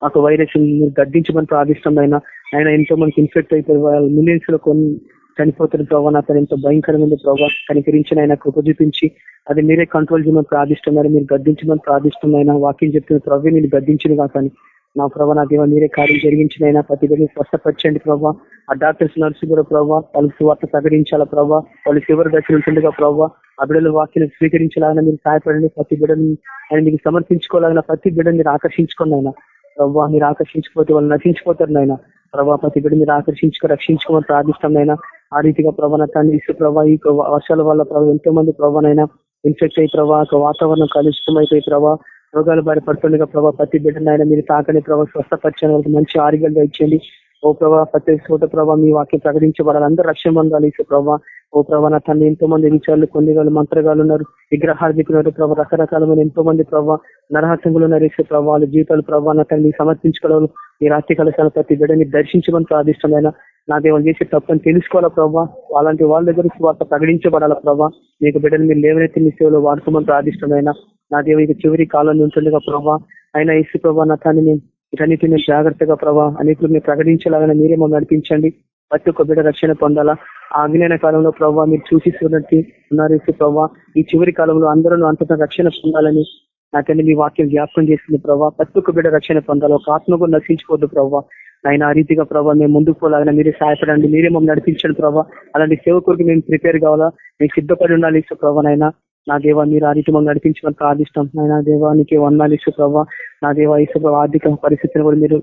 మాకు వైరస్ మీరు గడ్డించమని ప్రార్థిష్టమైన ఆయన ఎంతో మందికి ఇన్ఫెక్ట్ అయిపోయి వాళ్ళ మిలియన్స్లో కొన్ని చనిపోతున్న ప్రభావ అతను ఎంతో భయంకరమైన ప్రభావ కనికరించిన ఆయన కృప చూపించి అది మీరే కంట్రోల్ చేయమని ప్రార్థిష్టమైన మీరు గద్దించమని ప్రార్థిష్టమైన వాక్యం చెప్తున్న ప్రభు. నేను గద్దించిన కాకని నా ప్రభా నాకు ఏమో మీరే కార్యం జరిగించినైనా ప్రతి బిడ్డని స్వస్థపరచండి ప్రభావ ఆ డాక్టర్స్ నర్సు కూడా ప్రభావ వాళ్ళకి సువార్త ప్రకటించాలా ప్రభావ వాళ్ళు చివరి దశలు ఉంటుండగా ప్రభావ ఆ బిడ్డలు వాక్యం స్వీకరించాలని మీరు సహాయపడండి. ప్రతి బిడ్డని ఆయన మీకు సమర్పించుకోవాలన్నా ప్రతి బిడ్డని మీరు ఆకర్షించుకోండి ఆయన ప్రభావ మీరు ఆకర్షించుకోతే వాళ్ళు నశించిపోతారు నాయన. ప్రభావ ప్రతి బిడ్డ మీరు ఆకర్షించుకో రక్షించుకోమని ప్రార్థిస్తాం నాయన. ఆ రీతిగా ప్రభావ తండ్రి ఇసు ప్రభావ ఈ వర్షాల వల్ల ప్రభావ ఎంతో మంది ప్రభావనైనా ఇన్ఫెక్ట్ అయ్యి ప్రభావ వాతావరణం కలుషితం అయిపోయి ప్రభావ రోగాలు బాధపడుతుండగా ప్రభావ ప్రతి బిడ్డనైనా మీరు తాకని ప్రభావ స్వస్థపరిచిన వాళ్ళకి మంచి ఆరోగ్యంగా ఇచ్చేయండి ఓ ప్రభావ ప్రతి చోట ప్రభావ మీ వాక్యం ప్రకటించబడాలి. అందరూ రక్షణ పొందాలి ప్రభావ ఓ ప్రభావ నా తండ్రి ఎంతో మంది విచారాలు కొన్ని వాళ్ళు మంత్రగాలు ఉన్నారు. విగ్రహార్థికున్నారు ప్రభావ రకరకాలమైన ఎంతో మంది ప్రభావ నరహసంగులు ఉన్నారు ఇసు ప్రభావ వాళ్ళ జీవితాలు ప్రభావ నా తల్లి సమర్పించుకోవాలి. ఈ రాత్రి కలశాల ప్రతి బిడ్డని దర్శించమని ప్రార్థిష్టమైన నా దేవుడు చేసే తప్పని తెలుసుకోవాలా ప్రభావ అలాంటి వాళ్ళ దగ్గర వార్త ప్రకటించబడాలా ప్రభావ మీకు బిడ్డలు మీరు లేవనైతే మీ సేవలో వాడుకోమని ప్రార్థిష్టమైన నా దేవునికి చివరి కాలంలో ఉంటుండగా ప్రభా అయినా ఇసు ప్రభా నా తాన్ని నేను జాగ్రత్తగా ప్రభావ అనేకులు మీరు ప్రకటించాలని మీరే మమ్మల్ని నడిపించండి. ప్రతి ఒక్క బిడ్డ రక్షణ పొందాలా. ఆ కాలంలో ప్రభావ మీరు చూసిస్తున్నట్టు ఉన్నారు ఇసు ప్రభా ఈ చివరి కాలంలో అందరూ అంతటా రక్షణ పొందాలని నాకని మీ వాక్యం జ్ఞాపకం చేస్తుంది ప్రభావ ప్రతి ఒక్క బిడ్డ రక్షణ పొందాలి. ఒక ఆత్మ కూడా నశించుకోవద్దు ప్రభావ ఆయన ఆ రీతిగా ప్రభావ మేము ముందుకు పోలాగిన మీరే సహాయపడండి. మీరే మమ్మల్ని నడిపించండి ప్రభావ అలాంటి సేవకుడికి మేము ప్రిపేర్ కావాలా. మీకు సిద్ధపడి ఉండాలి ఇసు ప్రభావ నాయన. నా దేవా మీరు ఆ రీతి మమ్మల్ని నడిపించమని ప్రార్థిస్తాం నాయన దేవానికి వందాలు ఇసు ప్రభావ నా దేవా ఇసు ఆర్థిక పరిస్థితిని కూడా మీరు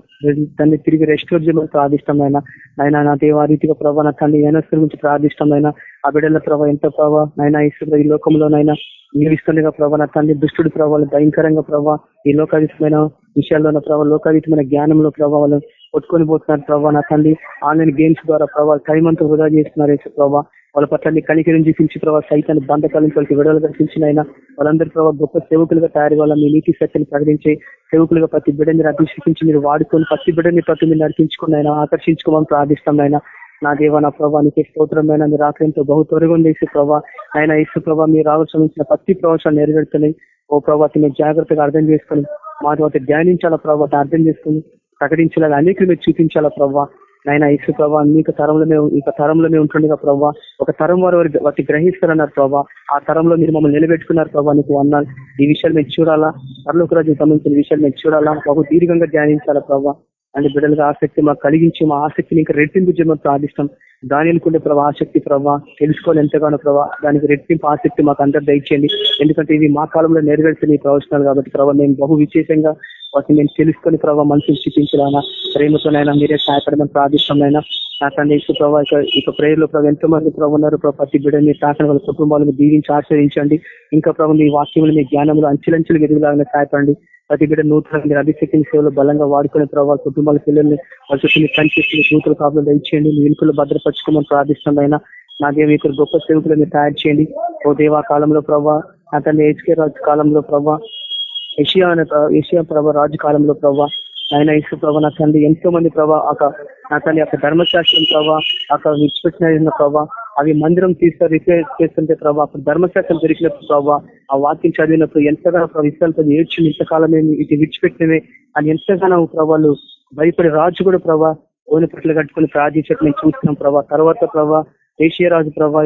దాన్ని తిరిగి రెస్టోర్ చేయమని ప్రార్థిస్తాం ఆయన నాయన. నా దేవ రీతిగా ప్రభావ నా తండ్రి ఎనస్సు గురించి ప్రార్థిస్తాం ఆయన ఆ బిడ్డల ప్రభావ ఎంత ప్రభావ నాయన ఇసు ఈ లోకంలోనైనా జీవిస్తుండగా ప్రభావ నా తండ్రి దుష్టుడు ప్రభావాలు భయంకరంగా ప్రభావ ఈ లోకాతీతమైన విషయాల్లో ప్రభావ లోకాతీతమైన జ్ఞానంలో ప్రభావాలు కొట్టుకొని పోతున్నారు ప్రభావ నా తండ్రి. ఆన్లైన్ గేమ్స్ ద్వారా ప్రభావ టైం అంతా వృధా చేస్తున్నారు ప్రభావ వాళ్ళ పట్ల నీ కనికరం చూపించి ప్రభావ సైతాన్ని బంధకాల నుంచి వాళ్ళకి విడుదల కల్పించిన ఆయన వాళ్ళందరూ ప్రభావ గొప్ప సేవకులుగా తయారు వాళ్ళ మీ నీతి సత్యని ప్రకటించి సేవకులుగా ప్రతి బిడ్డని మీరు అభిషేకించి మీరు వాడుకొని ప్రతి బిడ్డని ప్రతి మీరు నడిపించుకుని ఆయన ఆకర్షించుకోమని ప్రార్థిస్తాం ఆయన. నా దేవ నా ప్రభా నీకే స్తోత్రమైన మీరు ఆకలితో బహు త్వరగా ఉంది ప్రభా. ఆయన ఇసు ప్రభా మీరు రావాల్సిన ప్రతి ప్రవేశాలు నెరవేరుతున్నాయి ఓ ప్రభావ మీరు జాగ్రత్తగా అర్థం చేసుకుని మా తర్వాత ధ్యానించాలా ప్రభావ అర్థం చేసుకుని ప్రకటించాలని అనేకులు మీరు చూపించాలా ప్రభావ నాయన ఇసు ప్రభా మీకు తరంలో మేము ఇక తరంలో మేము ఉంటుండగా ప్రభావ ఒక తరం వారు వారి వాటి గ్రహిస్తారన్నారు ప్రభావ ఆ తరంలో మీరు మమ్మల్ని నిలబెట్టుకున్నారు ప్రభా నీకు అన్నారు. ఈ విషయాలు మేము చూడాలా? పరలోక సంబంధించిన విషయాలు మేము చూడాలా? బాబు దీర్ఘంగా ధ్యానించాలా ప్రభావ అంటే బిడ్డలుగా ఆసక్తి మాకు కలిగించి మా ఆసక్తిని ఇంకా రెట్టింపు జన్మ ప్రార్థిస్తాం. దాని ఉండే ప్రభావ ఆసక్తి ప్రభావ తెలుసుకోవాలి ఎంతగానో ప్రభావ దానికి రెట్టింపు ఆసక్తి మాకు అందరు దయచేయండి. ఎందుకంటే ఇది మా కాలంలో నెరవేర్చిన ఈ ప్రవచనాలు కాబట్టి ప్రభా మేము బహు విశేషంగా వాటిని మేము తెలుసుకొని ప్రభావ మనుషులు చూపించాలన్నా ప్రేమతోనైనా మీరే సహాయపడమని ప్రార్థిష్టమైనా నా తండ్రి ఇసు ప్రభావ ఇక ఇక ప్రేయర్లో ప్రభావ ఎంతో మంది ప్రభు ఉన్నారు ప్రభావ ప్రతి బిడ్డని తాకని వాళ్ళ కుటుంబాలను దీవించి ఆశ్రయించండి ఇంకా ప్రభు మీ వాక్యములు మీ జ్ఞానంలో అంచెలంచెలు ఎదుగులాగానే సహాయపడండి. ప్రతి బిడ్డ నూతన మీరు సేవలు సేవలో బలంగా వాడుకునే ప్రభావ కుటుంబాల పిల్లల్ని వాళ్ళ కనిపిస్తుంది నూతన కాపులు దయచేయండి. మీ వెనుకలు భద్రపరచుకోమని ప్రార్థిస్తుందైనా నాకే ఇక్కడ గొప్ప సేవకులు మీరు తయారు చేయండి. ఓ దేవా కాలంలో ప్రభా నా తండ్రి హెచ్కే రాజు కాలంలో ప్రభా ఏషియా అనే ఏషియా ప్రభా రాజు కాలంలో ప్రభా ఆయన ఇసు ప్రభా నా తండ్రి. ఎంతో మంది ప్రభా ఒక నా తండ్రి యొక్క ధర్మశాస్త్రం ప్రభా ఒక విశ్వసిన ప్రభా అవి మందిరం తీసుకొని రిపేర్ చేస్తుంటే ప్రభా అప్పుడు ధర్మశాస్త్రం దొరికినప్పుడు ప్రభా ఆ వాక్యం చదివినప్పుడు ఎంతగానో ప్రభా ఏడ్చి ఇంతకాలమే ఇది విడిచిపెట్టినవే అని ఎంతగానో ప్రభావాలు భయపడి రాజు కూడా ప్రభా ఓని పట్ల కట్టుకుని ప్రార్థించట్టు మేము చూస్తున్నాం ప్రభా. తర్వాత ప్రభా దేశీయ రాజు ప్రభా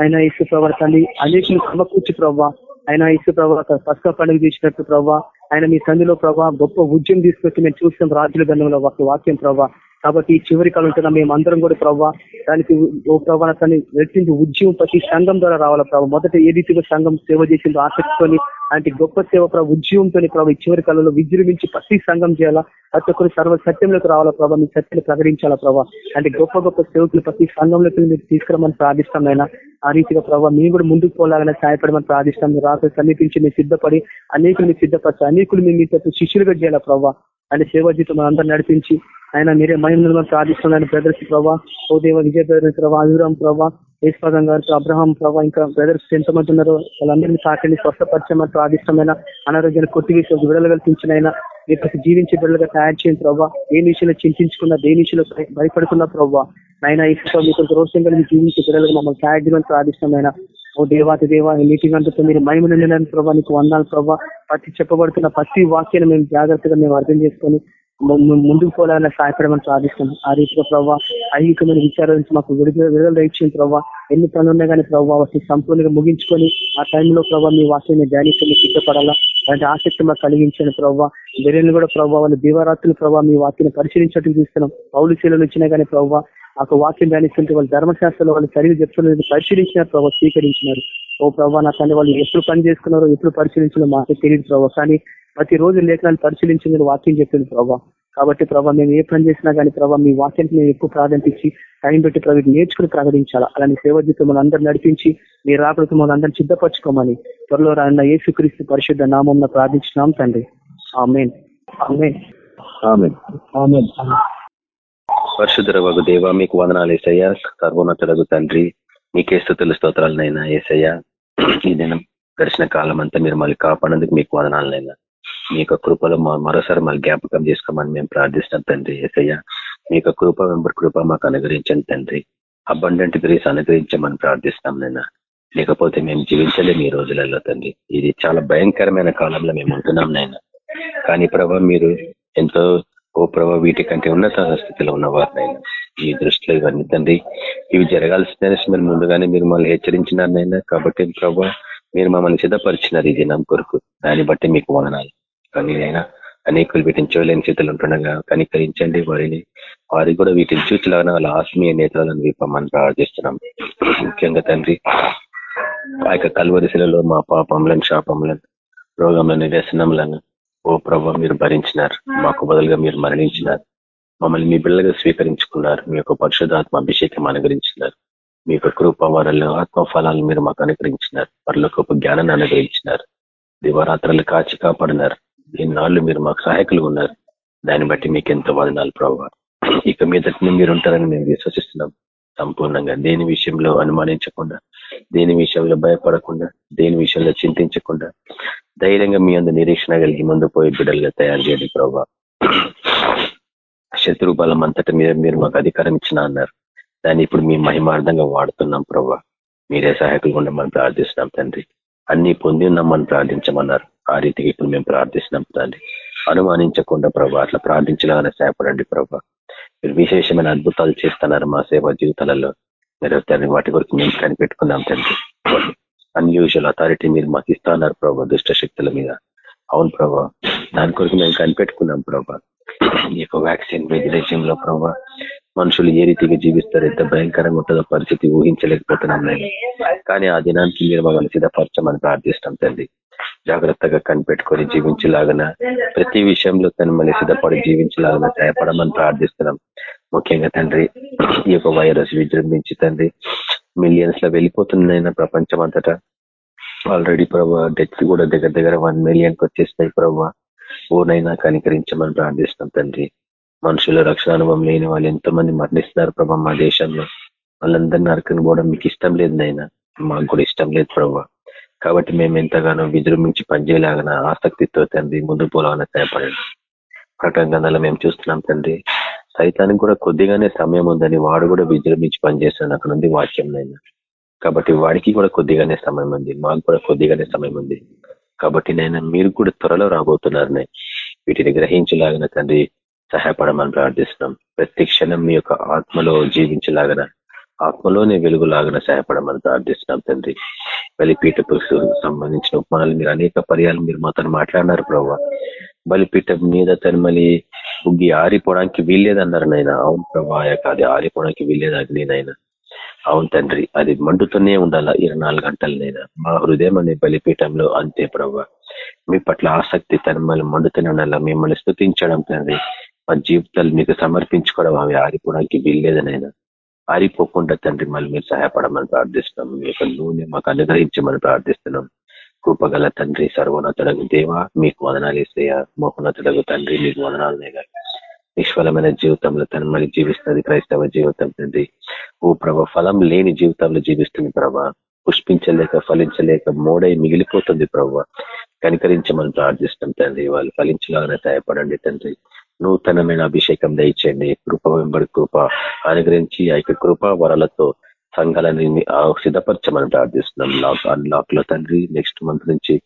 ఆయన ఇసు ప్రభా తల్లి అనేకులు సమకూర్చి ప్రభా ఆయన ఇసు ప్రభా పసుక పండుగ తీసినట్టు ప్రభా ఆయన మీ సంధిలో ప్రభావ గొప్ప ఉద్యమం తీసుకొచ్చి మేము చూస్తాం రాజుల గంధంలో ఒక వాక్యం ప్రభావ కాబట్టి ఈ చివరి కాలం ఉంటున్న మేము అందరం కూడా ప్రభావ దానికి ఓ ప్రభా తను ఉద్యమం ప్రతి సంఘం ద్వారా రావాలా ప్రభావ మొదట ఏ రీతిగా సంఘం సేవ చేసిందో ఆసక్తితోని అలాంటి గొప్ప సేవ ప్రభా ఉద్యమంతో ప్రభావ ఈ చివరి కాలంలో విజృంభించి ప్రతి సంఘం చేయాలా? ప్రతి ఒక్కరు సర్వ సత్యంలోకి రావాలా ప్రభా మీ సత్యాన్ని ప్రకటించాలా ప్రభావ అంటే గొప్ప గొప్ప సేవకులు ప్రతి సంఘంలోకి మీరు తీసుకురమని ప్రార్థిస్తాం అయినా ఆ రీతిగా ప్రభావ మేము కూడా ముందుకు పోలాగానే సహాయపడమని ప్రార్థిస్తాం. మీరు రాత్రి సమీపించి మీరు సిద్ధపడి అనేకులు మీరు సిద్ధపరచు అనేకులు మీ మీతో శిష్యులుగా చేయాలా ప్రభావ అంటే సేవా జీతం అందరూ నడిపించి ఆయన మీరే మహిళలను ప్రార్థిస్తున్నాను బ్రదర్స్ ప్రభా ఓ దేవ విజయ బ్రదర్స్ ప్రభా అభిరామ్ ప్రభా ఈశ్వరం గారు అబ్రహాం ప్రభావ ఇంకా బ్రదర్స్ ఎంతమంది ఉన్నారో వాళ్ళందరినీ సాకండి స్వస్థపరిచయమని ప్రార్థిష్టమైన అనారోగ్యాన్ని కొట్టివేసి విడుదల కల్పించినైనా మీ ప్రతి జీవించే బిడ్డలుగా తయారు చేయండి ప్రభావ ఏ విషయంలో చింతించుకున్నా దేని విషయంలో భయపడుకున్నా ప్రభావ నాయన ఈశ్వరం మీకు రోషం కలిగి జీవించే బిడ్డలుగా మమ్మల్ని తయారు చేయమని ప్రార్థిష్టమైన ఓ దేవాతి దేవ ఈ నీటి గంటతో మీరు మహిమ నిండిన ప్రభావ నీకు వందాలి ప్రభావ ప్రతి చెప్పబడుతున్న ప్రతి వాక్యాన్ని మేము జాగ్రత్తగా మేము అర్థం చేసుకొని ముందుకు పోవాలని సహాయపడమని ప్రార్థిస్తున్నాం. ఆ రీతిలో ప్రభావ ఐహికమైన విచారాల నుంచి మాకు విడుదల విడుదల ఇచ్చిన ప్రభావ ఎన్ని పనులు ఉన్నాయి కానీ ప్రభావ వాటిని సంపూర్ణంగా ముగించుకొని ఆ టైంలో ప్రభావ మీ వాక్యాన్ని ధ్యానిస్తే సిద్ధపడాలా? అలాంటి ఆసక్తి మాకు కలిగించండి ప్రభావ బిర్యానీ కూడా ప్రభావ వాళ్ళు దివారాత్రులు ప్రభావ మీ వాక్యాన్ని పరిశీలించడం చూస్తున్నాం. పౌలు శీలను ఇచ్చినా కానీ ప్రభావ ఆ వాక్యం ధ్యానిస్తుంటే వాళ్ళు ధర్మశాస్త్రంలో వాళ్ళు సరిగ్గా చెప్తున్నది పరిశీలించినారు ప్రభావ స్వీకరించినారు. ఓ ప్రభావ నా తండ్రి వాళ్ళు ఎప్పుడు పని చేసుకున్నారో ఎప్పుడు పరిశీలించాలో మాకు తెలియదు ప్రభావ కానీ ప్రతి రోజు లేఖనాలు పరిశీలించి మీరు వాక్యం చెప్పింది ప్రభావ కాబట్టి ప్రభావ మేము ఏ పని చేసినా కానీ ప్రభావ మీ వాక్యానికి మేము ఎక్కువ ప్రాధాన్యత ఇచ్చి టైం పెట్టి ప్రభావ ఇది నేర్చుకుని ప్రకటించాలా? అలాంటి సేవ జీవితం మన అందరూ నడిపించి మీ రాకడతో మన అందరిని సిద్ధపరచుకోమని త్వరలో రాన్న యేసుక్రీస్తు పరిశుద్ధ నామం ప్రార్థించినాం తండ్రి. ఆమెన్. ఆమెన్. ఆమె ఆమెన్. పరిశుద్ధ వగు దేవ మీకు వందనాలు ఏసయ్య. సర్వోన్నతులకు తండ్రి మీకే స్థుతుల స్తోత్రాలనైనా ఏసయ్య. ఈ దినం గడిచిన కాలం అంతా మీరు మళ్ళీ కాపాడేందుకు మీకు వదనాలనైనా మీ యొక్క కృపలో మా- మరోసారి మళ్ళీ జ్ఞాపకం చేసుకోమని మేము ప్రార్థిస్తాం తండ్రి ఏసయ్య. మీ యొక్క కృప వెంబడి కృప మాకు అనుగ్రహించండి తండ్రి. అబండెంట్ గ్రీస్ అనుగ్రహించమని ప్రార్థిస్తాం నేను లేకపోతే మేము జీవించలేము ఈ రోజులలో తండ్రి. ఇది చాలా భయంకరమైన కాలంలో మేము ఉంటున్నాం నైనా కానీ ప్రభా మీరు ఎంతో ఓ ప్రభా వీటికంటే ఉన్నత స్థితిలో ఉన్నవారినైనా ఈ దృష్టిలో ఇవన్నీ తండ్రి. ఇవి జరగాల్సిన మీరు ముందుగానే మీరు మమ్మల్ని హెచ్చరించినారు నైనా కాబట్టి ప్రభా మీరు మమ్మల్ని సిద్ధపరిచినారు ఈ దినం కొరకు దాన్ని బట్టి మీకు వదనాలు. కానీ అయినా అనేకులు వీటిని చూడలేని స్థితిలో ఉంటుండగా కనికరించండి వారిని. వారికి కూడా వీటిని చూచలాగా వాళ్ళ ఆత్మీయ నేతలను విప్పమని ప్రార్థిస్తున్నాం. ముఖ్యంగా తండ్రి ఆ యొక్క కల్వరిశిలలో మా పాపంలను శాపంలను రోగములను వ్యసనములను ఓ ప్రభావ మీరు భరించినారు. మాకు బదులుగా మీరు మరణించినారు. మమ్మల్ని మీ బిళ్ళగా స్వీకరించుకున్నారు. మీ యొక్క పరిశుధాత్మ అభిషేకం అనుగ్రహించినారు. మీ యొక్క కృప వరలు ఆత్మఫలాలు మీరు మాకు అనుగ్రహించినారు. వారిలో జ్ఞానాన్ని అనుగ్రహించినారు. దివరాత్రులు కాచి కాపాడినారు. ఇన్నాళ్ళు మీరు మాకు సహాయకులు ఉన్నారు. దాన్ని బట్టి మీకు ఎంతో వదనాలు ప్రభావ ఇక మీదటిని మీరు ఉంటారని మేము విశ్వసిస్తున్నాం. సంపూర్ణంగా దేని విషయంలో అనుమానించకుండా దేని విషయంలో భయపడకుండా దేని విషయంలో చింతించకుండా ధైర్యంగా మీ అందు నిరీక్షణ కలిగి ముందు పోయి బిడ్డలుగా తయారు చేయండి ప్రభావ శత్రు బలం అంతటి మీద మీరు మాకు అధికారం ఇచ్చిన అన్నారు. దాన్ని ఇప్పుడు మీ మహిమార్థంగా వాడుతున్నాం ప్రభా. మీరే సహాయకులు ఉండమని ప్రార్థిస్తున్నాం తండ్రి. అన్ని పొంది ఉన్నామని ప్రార్థించమన్నారు. ఆ రీతికి ఇప్పుడు మేము ప్రార్థిస్తున్నాం తండ్రి. అనుమానించకుండా ప్రభా అట్లా ప్రార్థించలాగానే సహాయపడండి ప్రభా. మీరు విశేషమైన అద్భుతాలు చేస్తున్నారు మా సేవా జీవితాలలో. మీరు తండ్రి వాటి కొరకు మేము కనిపెట్టుకున్నాం తండ్రి. అన్యూజువల్ అథారిటీ మీరు మాకు ఇస్తున్నారు ప్రభా దుష్ట శక్తుల మీద. అవును ప్రభా దాని కొరకు మేము కనిపెట్టుకున్నాం ప్రభా. ఈ యొక్క వ్యాక్సిన్ విదేశంలో ప్రభా మనుషులు ఏ రీతిగా జీవిస్తారు ఎంత భయంకరంగా ఉంటుందో పరిస్థితి ఊహించలేకపోతున్నాం నేను కానీ ఆ దినానికి మీరు మమ్మల్ని సిద్ధపరచమని ప్రార్థిస్తాం తండ్రి. జాగ్రత్తగా కనిపెట్టుకొని జీవించలాగన ప్రతి విషయంలో తను మళ్ళీ సిద్ధపడి జీవించలాగన సహాయపడమని ప్రార్థిస్తున్నాం. ముఖ్యంగా తండ్రి ఈ యొక్క వైరస్ విజృంభించి తండ్రి మిలియన్స్లో వెళ్ళిపోతున్నాయన ప్రపంచం అంతటా ఆల్రెడీ ప్రభావ డెత్ కూడా దగ్గర దగ్గర వన్ మిలియన్కి వచ్చేస్తాయి ప్రభావ ఓనైనా కనికరించమని ప్రార్థిస్తున్నాం తండ్రి. మనుషుల రక్షణ అనుభవం లేని వాళ్ళు ఎంతో మంది మరణిస్తున్నారు ప్రభా మా దేశంలో. వాళ్ళందరినీ నరకని పోవడం మీకు ఇష్టం లేదు నైనా మాకు కూడా ఇష్టం లేదు ప్రభావ కాబట్టి మేము ఎంతగానో విజృంభించి పనిచేయలాగన ఆసక్తితో తండ్రి ముందు పోలాలని సహాయపడండి ప్రకటన మేము చూస్తున్నాం తండ్రి. సైతానికి కూడా కొద్దిగానే సమయం ఉందని వాడు కూడా విజృంభించి పనిచేస్తున్నాడు. అక్కడ ఉంది వాక్యం నైనా కాబట్టి వాడికి కూడా కొద్దిగానే సమయం ఉంది. మాకు కూడా కొద్దిగానే సమయం ఉంది. కాబట్టి నైనా మీరు కూడా త్వరలో రాబోతున్నారు వీటిని గ్రహించలాగిన తండ్రి సహాయపడమని ప్రార్థిస్తున్నాం. ప్రతి క్షణం మీ యొక్క ఆత్మలో జీవించలాగన ఆత్మలోనే వెలుగులాగన సహాయపడమని ప్రార్థిస్తున్నాం తండ్రి. బలిపీఠకు సంబంధించిన ఉపమానాలు మీరు అనేక పర్యాలు మీరు మాతో మాట్లాడినారు ప్రభావ బలిపీఠం మీద తనమలి ఉగ్గి ఆరిపోవడానికి వీల్లేదన్నారు నాయన అవును ప్రభా అది ఆరిపోవడానికి వీల్లేదు అగ్నినైనా. అవును తండ్రి అది మండుతూనే ఉండాలా? ఇరవై నాలుగు గంటలనైనా. మా హృదయం అనే బలిపీఠంలో అంతే ప్రభావ మీ పట్ల ఆసక్తి తనమల్ని మండుతూనే ఉండాలా? మిమ్మల్ని స్థుతించడం తండ్రి మా జీవితాలు మీకు సమర్పించుకోవడం అవి ఆరిపోవడానికి వీల్లేదనైనా. ఆరిపోకుండా తండ్రి మళ్ళీ మీరు సహాయపడమని ప్రార్థిస్తున్నాం. మీ యొక్క నూనె మాకు అనుగ్రహించమని ప్రార్థిస్తున్నాం. కృపగల తండ్రి సర్వోన్నతుడగు దేవ మీకు వదనాలు ఇస్తాయా? మోహనతుడగు తండ్రి మీకు వదనాలు నిష్ఫలమైన జీవితంలో తను మళ్ళీ జీవిస్తుంది. క్రైస్తవ జీవితం తండ్రి ఓ ప్రభ ఫలం లేని జీవితంలో జీవిస్తుంది ప్రభ. పుష్పించలేక ఫలించలేక మోడై మిగిలిపోతుంది ప్రభ. కనికరించమని ప్రార్థిస్తాం తండ్రి. వాళ్ళు ఫలించలాగానే సహాయపడండి తండ్రి. నూతనమైన అభిషేకం దయచేయండి. కృప వెంబడి కృప అనుగ్రహించి ఆ యొక్క కృప వరలతో సంఘాలని సిద్ధపరచమని ప్రార్థిస్తున్నాం. లాక్ అన్లాక్లో తండ్రి. నెక్స్ట్ మంత్ నుంచి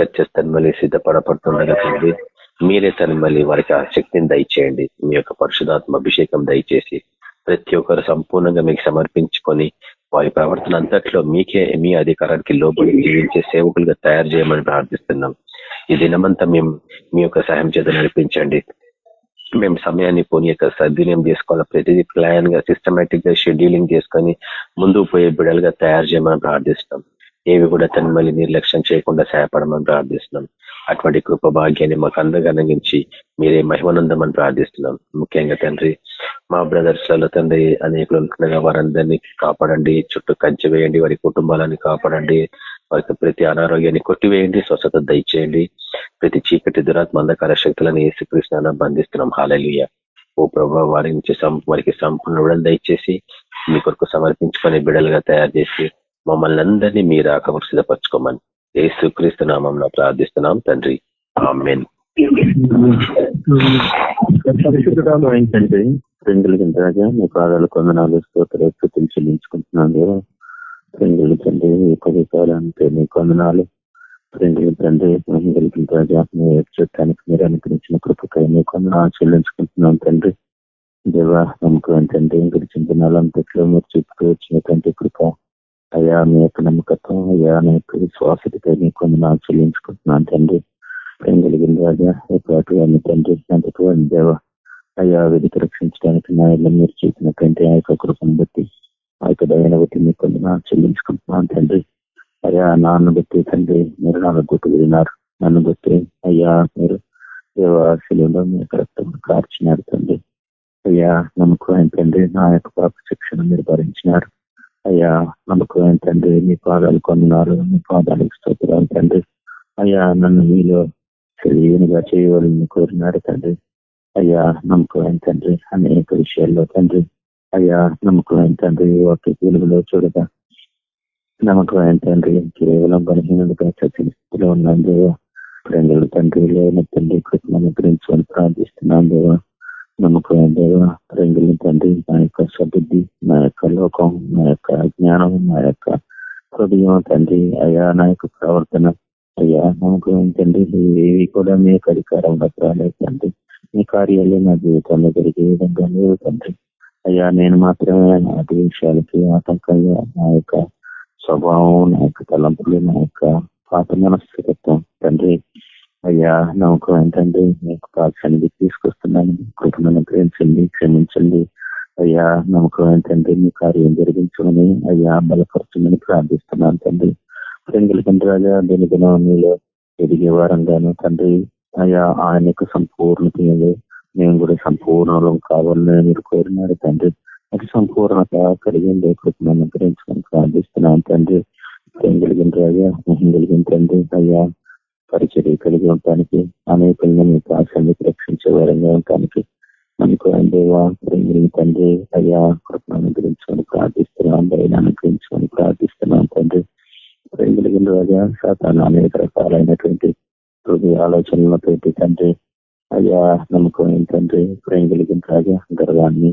చర్చస్ మళ్ళీ సిద్ధపడపడుతుండగా తండ్రి మీరే తను మళ్ళీ వారికి ఆ శక్తిని దయచేయండి. మీ యొక్క పరిశుధాత్మ అభిషేకం దయచేసి ప్రతి ఒక్కరు సంపూర్ణంగా మీకు సమర్పించుకొని వారి ప్రవర్తన అంతట్లో మీకే మీ అధికారానికి లోబడి జీవించే సేవకులుగా తయారు చేయమని ప్రార్థిస్తున్నాం. ఈ దినమంతా మేము మీ యొక్క సహాయం చేత నడిపించండి. మేము సమయాన్ని పోనీ యొక్క సద్వినియం చేసుకోవాలి? ప్రతిదీ ప్లాన్గా సిస్టమేటిక్గా షెడ్యూలింగ్ చేసుకొని ముందుకు పోయే బిడలుగా తయారు చేయమని ప్రార్థిస్తున్నాం. ఏవి కూడా తను మళ్ళీ నిర్లక్ష్యం చేయకుండా సహాయపడమని ప్రార్థిస్తున్నాం. అటువంటి కృప భాగ్యాన్ని మాకు అందగనగించి మీరే మహిమనందమని ప్రార్థిస్తున్నాం. ముఖ్యంగా తండ్రి మా బ్రదర్స్ తండ్రి అనేకులు ఉంటుండగా వారందరినీ కాపాడండి చుట్టూ కంచి వేయండి వారి కుటుంబాలని కాపాడండి వారికి ప్రతి అనారోగ్యాన్ని కొట్టివేయండి స్వస్థత దయచేయండి. ప్రతి చీకటి దురాత్మ అంధకార శక్తులను ఏసుకృష్ణ బంధిస్తున్నాం. హాలయ్య ఓ ప్రభావ వారి నుంచి వారికి సంపూర్ణ విడుదల దయచేసి మీ కొరకు సమర్పించుకునే బిడలుగా తయారు చేసి మమ్మల్ని అందరినీ మీరు ఆకమకు ఏసుక్రీస్తు నామం ప్రార్థిస్తున్నాం తండ్రి. ఆమెన్. ఏంటంటే రెండులకి రాజా మీ పాదాలు కొందనాలు స్తోత్ర చెల్లించుకుంటున్నాను దేవా. ప్రింగులు తండ్రి పది కాలానికి మీ కొందనాలు. ప్రింగులు తండ్రి మహిళలకి రాజా మీ చూడటానికి మీరు అనుగ్రహించిన కృపకై మీ కొందనాలు చెల్లించుకుంటున్నాం తండ్రి. దేవా నమ్మకం తండ్రి గురించి నాలంతట్లో మీరు చెప్పుకు వచ్చినటువంటి కృప అయ్యా మీ యొక్క నమ్మకత్వం అయ్యా నా యొక్క విశ్వాసతపై నీ కొన్ని కొందనాలు చెల్లించుకుంటున్నాను తండ్రి. ప్రేమ కలిగింది రాజా పాటుగా తండ్రి అంతటువంటి దేవ. అయ్యా విధికి రక్షించడానికి నా ఇళ్ళ మీరు చేసినటువంటి ఆ యొక్క కృపను బట్టి ఆ యొక్క దయను బట్టి మీ కొంత చెల్లించుకుంటున్నాను తండ్రి. అయ్యా నాన్న బట్టి తండ్రి మీరు నాలుగు గుర్తు విన్నారు నన్ను బట్టి అయ్యా మీరు దేవాశిలో మీ యొక్క రక్తం కార్చినారు తండ్రి. అయ్యా నమ్మకం తండ్రి నా యొక్క పాప శిక్షణ మీరు భరించినారు. అయ్యా నమ్మకం తండ్రి మీ పాదాలు కొన్నారు మీ పాదాలు స్తోత్రాలు తండ్రి. అయ్యా నన్ను మీలో సజీవునిగా చేయవాలని కోరినారు తండ్రి. అయ్యా నమ్మకం తండ్రి అనేక విషయాల్లో తండ్రి. అయ్యా నమ్మకం తండ్రి ఒక వెలుగులో చూడగా. నమ్మకం తండ్రి కేవలం బలహీనలుగా చచ్చిన స్థితిలో ఉన్నాను దేవా. తండ్రి లేని తండ్రి కృష్ణ గురించి ప్రార్థిస్తున్నాను దేవా. నమ్మకమైన దేవ ప్రేంగులు తండ్రి నా యొక్క సబుద్ధి నా యొక్క లోకం నా యొక్క జ్ఞానం నా యొక్క హృదయం తండ్రి అయ్యా నా యొక్క ప్రవర్తన అయ్యా నమ్మకం తండ్రి ఏవి కూడా మీ యొక్క అధికారంలోకి రాలేదు తండ్రి మీ కార్యాలు నా జీవితంలో జరిగే విధంగా లేవు తండ్రి అయ్యా నేను మాత్రమే నాటి విషయాలకి ఆటంకంగా నా యొక్క స్వభావం నా యొక్క తలంపులు నా యొక్క పాత మనస్తత్వం తండ్రి అయ్యా నమ్మకం ఏంటంటే మీకు పాఠశానికి తీసుకొస్తున్నాను. కృపను అనుగ్రహించండి క్షమించండి. అయ్యా నమ్మకం ఏంటండి మీ కార్యం జరిగించమని అయ్యా బలపరచమని ప్రార్థిస్తున్నాను తండ్రి. ప్రింగిలికంటి రాజా దీని దినం మీలో ఎదిగే వారంగాను తండ్రి అయ్యా ఆయన యొక్క సంపూర్ణత మేము కూడా సంపూర్ణం కావాలని మీరు కోరినారు తండ్రి. అది సంపూర్ణత కలిగింది కృపను అనుగ్రహించమని ప్రార్థిస్తున్నాను తండ్రి. ప్రేమ రాజా మహిం కలిగిన తండ్రి అయ్యా పరిచర్య కలిగి ఉండటానికి అనేకులను మీ ఆశానికి రక్షించే వారంగా ఉండటానికి మనకు దేవా. ప్రేమిని తండ్రి అయ్యా కృపను గురించుకొని ప్రార్థిస్తున్నాం. దయను అనుగ్రహించమని ప్రార్థిస్తున్నాం తండ్రి. ప్రేమ కలిగిన రాజా సాతాను అనేక రకాలైనటువంటి హృదయ ఆలోచనలతోటి తండ్రి అయ్యా నమ్మకం ఏంటంటే ప్రేమ కలిగిన రాజా గర్వాన్ని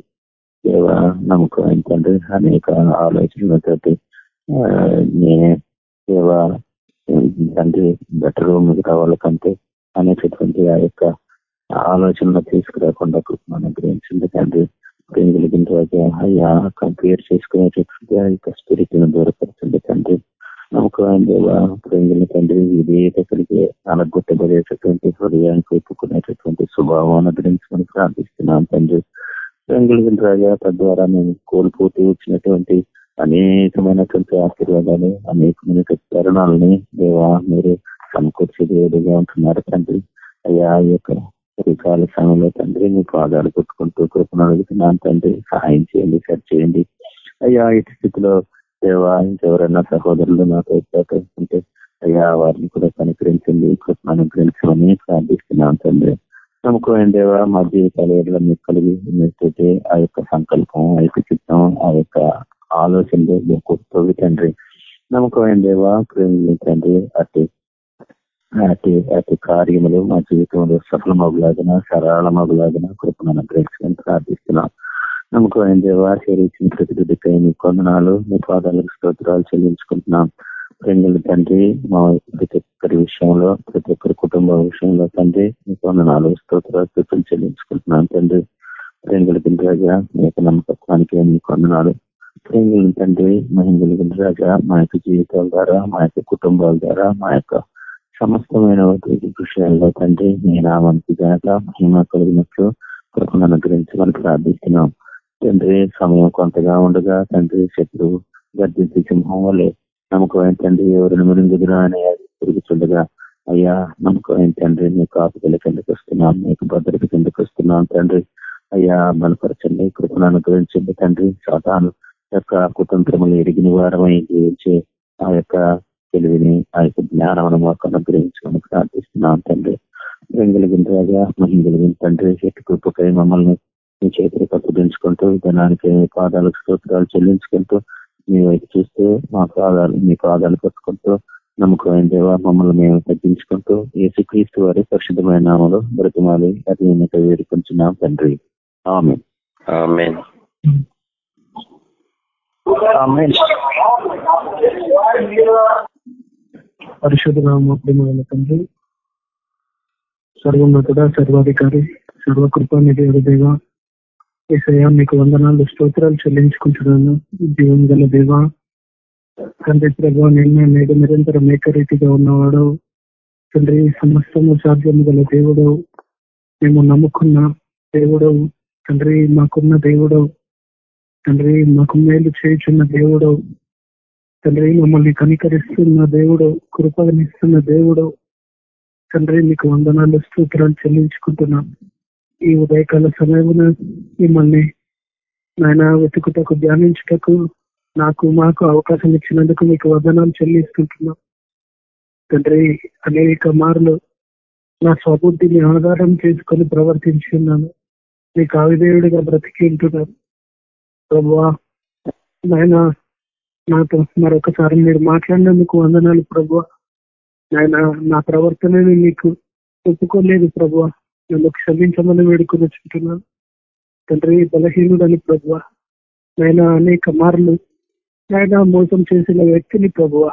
దేవ నమ్మకం ఏంటంటే అనేక ఆలోచనలతోటి నేనే దేవ తండ్రి బెటర్ మిగతా వాళ్ళకంటే అనేటటువంటి ఆ యొక్క ఆలోచనలు తీసుకురాకుండా కృపను అనుగ్రహించింది తండ్రి ప్రేమ కలిగిన అయ్యా కంపేర్ చేసుకునేటటువంటి ఆ యొక్క స్పిరిట్ను దూరపడుతుంది తండ్రి నమ్మకం దేవ ప్రేమిల తండ్రి విధేయత కలిగి అనగొట్టబడేటటువంటి హృదయానికి ఒప్పుకునేటటువంటి స్వభావం అనుగ్రహించమని ప్రార్థిస్తున్నాం తండ్రి. ప్రేమిల రాజా తద్వారా మేము కోల్పోతూ వచ్చినటువంటి అనేకమైనటువంటి ఆశీర్వాదాలు అనేకమైన తరుణాలని దేవా మీరు సమకూర్చేదిగా ఉంటున్నారు తండ్రి. అయ్యా ఈ యొక్క రికాల సమయంలో తండ్రి మీ పాదాలు పెట్టుకుంటూ కృపను అడుగుతున్నాను తండ్రి. సహాయం చేయండి సెట్ చేయండి. అయ్యా ఇటు స్థితిలో దేవా ఇంకెవరైనా సహోదరులు నాకు ఉంటే అయ్యా వారిని కూడా కనుకరించండి కృపను అనుగ్రహించమని ప్రార్థిస్తున్నాను తండ్రి. నమ్మకమైన దేవా మా జీవితాలు మీకు కలిగి ఉన్నట్టు ఆ యొక్క సంకల్పం ఆ యొక్క చిత్తం ఆ యొక్క ఆలోచనలు తొలి తండ్రి. నమ్మకమైన దేవా ప్రేమ తండ్రి అటు అటు అటు కార్యములు మా జీవితంలో సఫలమగులాగిన సరళమగులాగిన కృపను అనుగ్రహించమని ప్రార్థిస్తున్నాం. నమ్మకమైన దేవా చేరించిన ప్రతి మీ కొందనాలు మీ పాదాలకు స్తోత్రాలు చెల్లించుకుంటున్నాం. ప్రేమిల తండ్రి మా ప్రతి ఒక్కరి విషయంలో ప్రతి ఒక్కరి కుటుంబ విషయంలో తండ్రి మీ కొందనాలు స్తోత్రాలు చెల్లించుకుంటున్నాం తండ్రి. ప్రేంగుల రాజా మీ యొక్క నమ్మకత్వానికి మీ కొందనాలు. ఏంటంటే తండ్రి మహిళ రాజా మా యొక్క జీవితాల ద్వారా మా యొక్క కుటుంబాల ద్వారా మా యొక్క సమస్తమైన విషయాల్లో తండ్రి మీ నామానికి గాక మహిమ కలిగినట్లు కృపను అనుగ్రహించమని ప్రార్థిస్తున్నాం. తండ్రి సమయం కొంతగా ఉండగా తండ్రి శత్రువు గర్జించి సింహం వల్లే నమ్మకమైన తండ్రి ఎవరిని మురింగుదురా అనే తిరుగుతుండగా అయ్యా నమ్మకమైన తండ్రి మీకు ఆపుదల కిందకు వస్తున్నాం మీకు భద్రత కిందకు వస్తున్నాం తండ్రి. అయ్యా బలపరచండి కృపను అనుగ్రహించండి తండ్రి. సాధారణ యొక్క కుతంత్రములు ఎరిగిన వారమై జీవించే ఆ యొక్క తెలివిని ఆ యొక్క జ్ఞానం మాకు అనుగ్రహించమని ప్రార్థిస్తున్నాం తండ్రి. వెంగలిగిన రాజా మహిళగిన తండ్రి చెట్టు కృపకై మమ్మల్ని మీ చేతులు కప్పుదించుకుంటూ ధనానికి పాదాలకు స్తోత్రాలు చెల్లించుకుంటూ మీ వైపు చూస్తూ మా పాదాలు మీ పాదాలు కట్టుకుంటూ నమ్మకమైన దేవ మమ్మల్ని మేము తగ్గించుకుంటూ ఏసుక్రీస్తు వారి పరిశుద్ధమైన నామలు బ్రతిమాలి అది వేడుకుంటున్నాం తండ్రి. ఆమె పరిశుద్ధ నామ తండ్రి సర్వోన్నతుడ సర్వాధికారి సర్వకృపానిధి దేవ ఏసయ్యా మీకు వందనాలు స్తోత్రాలు చెల్లించుకుంటున్నాను. జీవం గల దేవ తండ్రి ప్రభావ నిన్న నేడు నిరంతరం ఏకరీతిగా ఉన్నవాడు. తండ్రి సమస్తము సాధ్యము గల దేవుడు మేము నమ్ముకున్న దేవుడు తండ్రి మాకున్న దేవుడు తండ్రి మాకు మేలు చేయుచున్న దేవుడు. తండ్రి మమ్మల్ని కనికరిస్తున్న దేవుడు కృపగనిస్తున్న దేవుడు. తండ్రి మీకు వందనాలు స్తోత్రాలు చెల్లించుకుంటున్నాం. ఈ ఉదయకాల సమయమున మిమ్మల్ని నాయన వెతుకుటకు ధ్యానించుటకు నాకు మాకు అవకాశం ఇచ్చినందుకు మీకు వందనాలు చెల్లిస్తుంటున్నాం. తండ్రి అనేక మార్లు నా స్వబుద్ధిని ఆధారం చేసుకొని ప్రవర్తించి ఉన్నాను మీకు ఆవిధేయుడిగా బ్రతికి ఉంటున్నాను. ప్రభా నాయన నాతో మరొకసారి మీరు మాట్లాడినందుకు వందనాలు ప్రభు. నాయన నా ప్రవర్తనని మీకు ఒప్పుకోలేదు ప్రభు. నన్ను క్షమించమని వేడుకొని వచ్చుంటున్నాను. తండ్రి బలహీనుడని ప్రభు. నాయన అనేక మార్లు నాయన మోసం చేసిన వ్యక్తిని ప్రభు.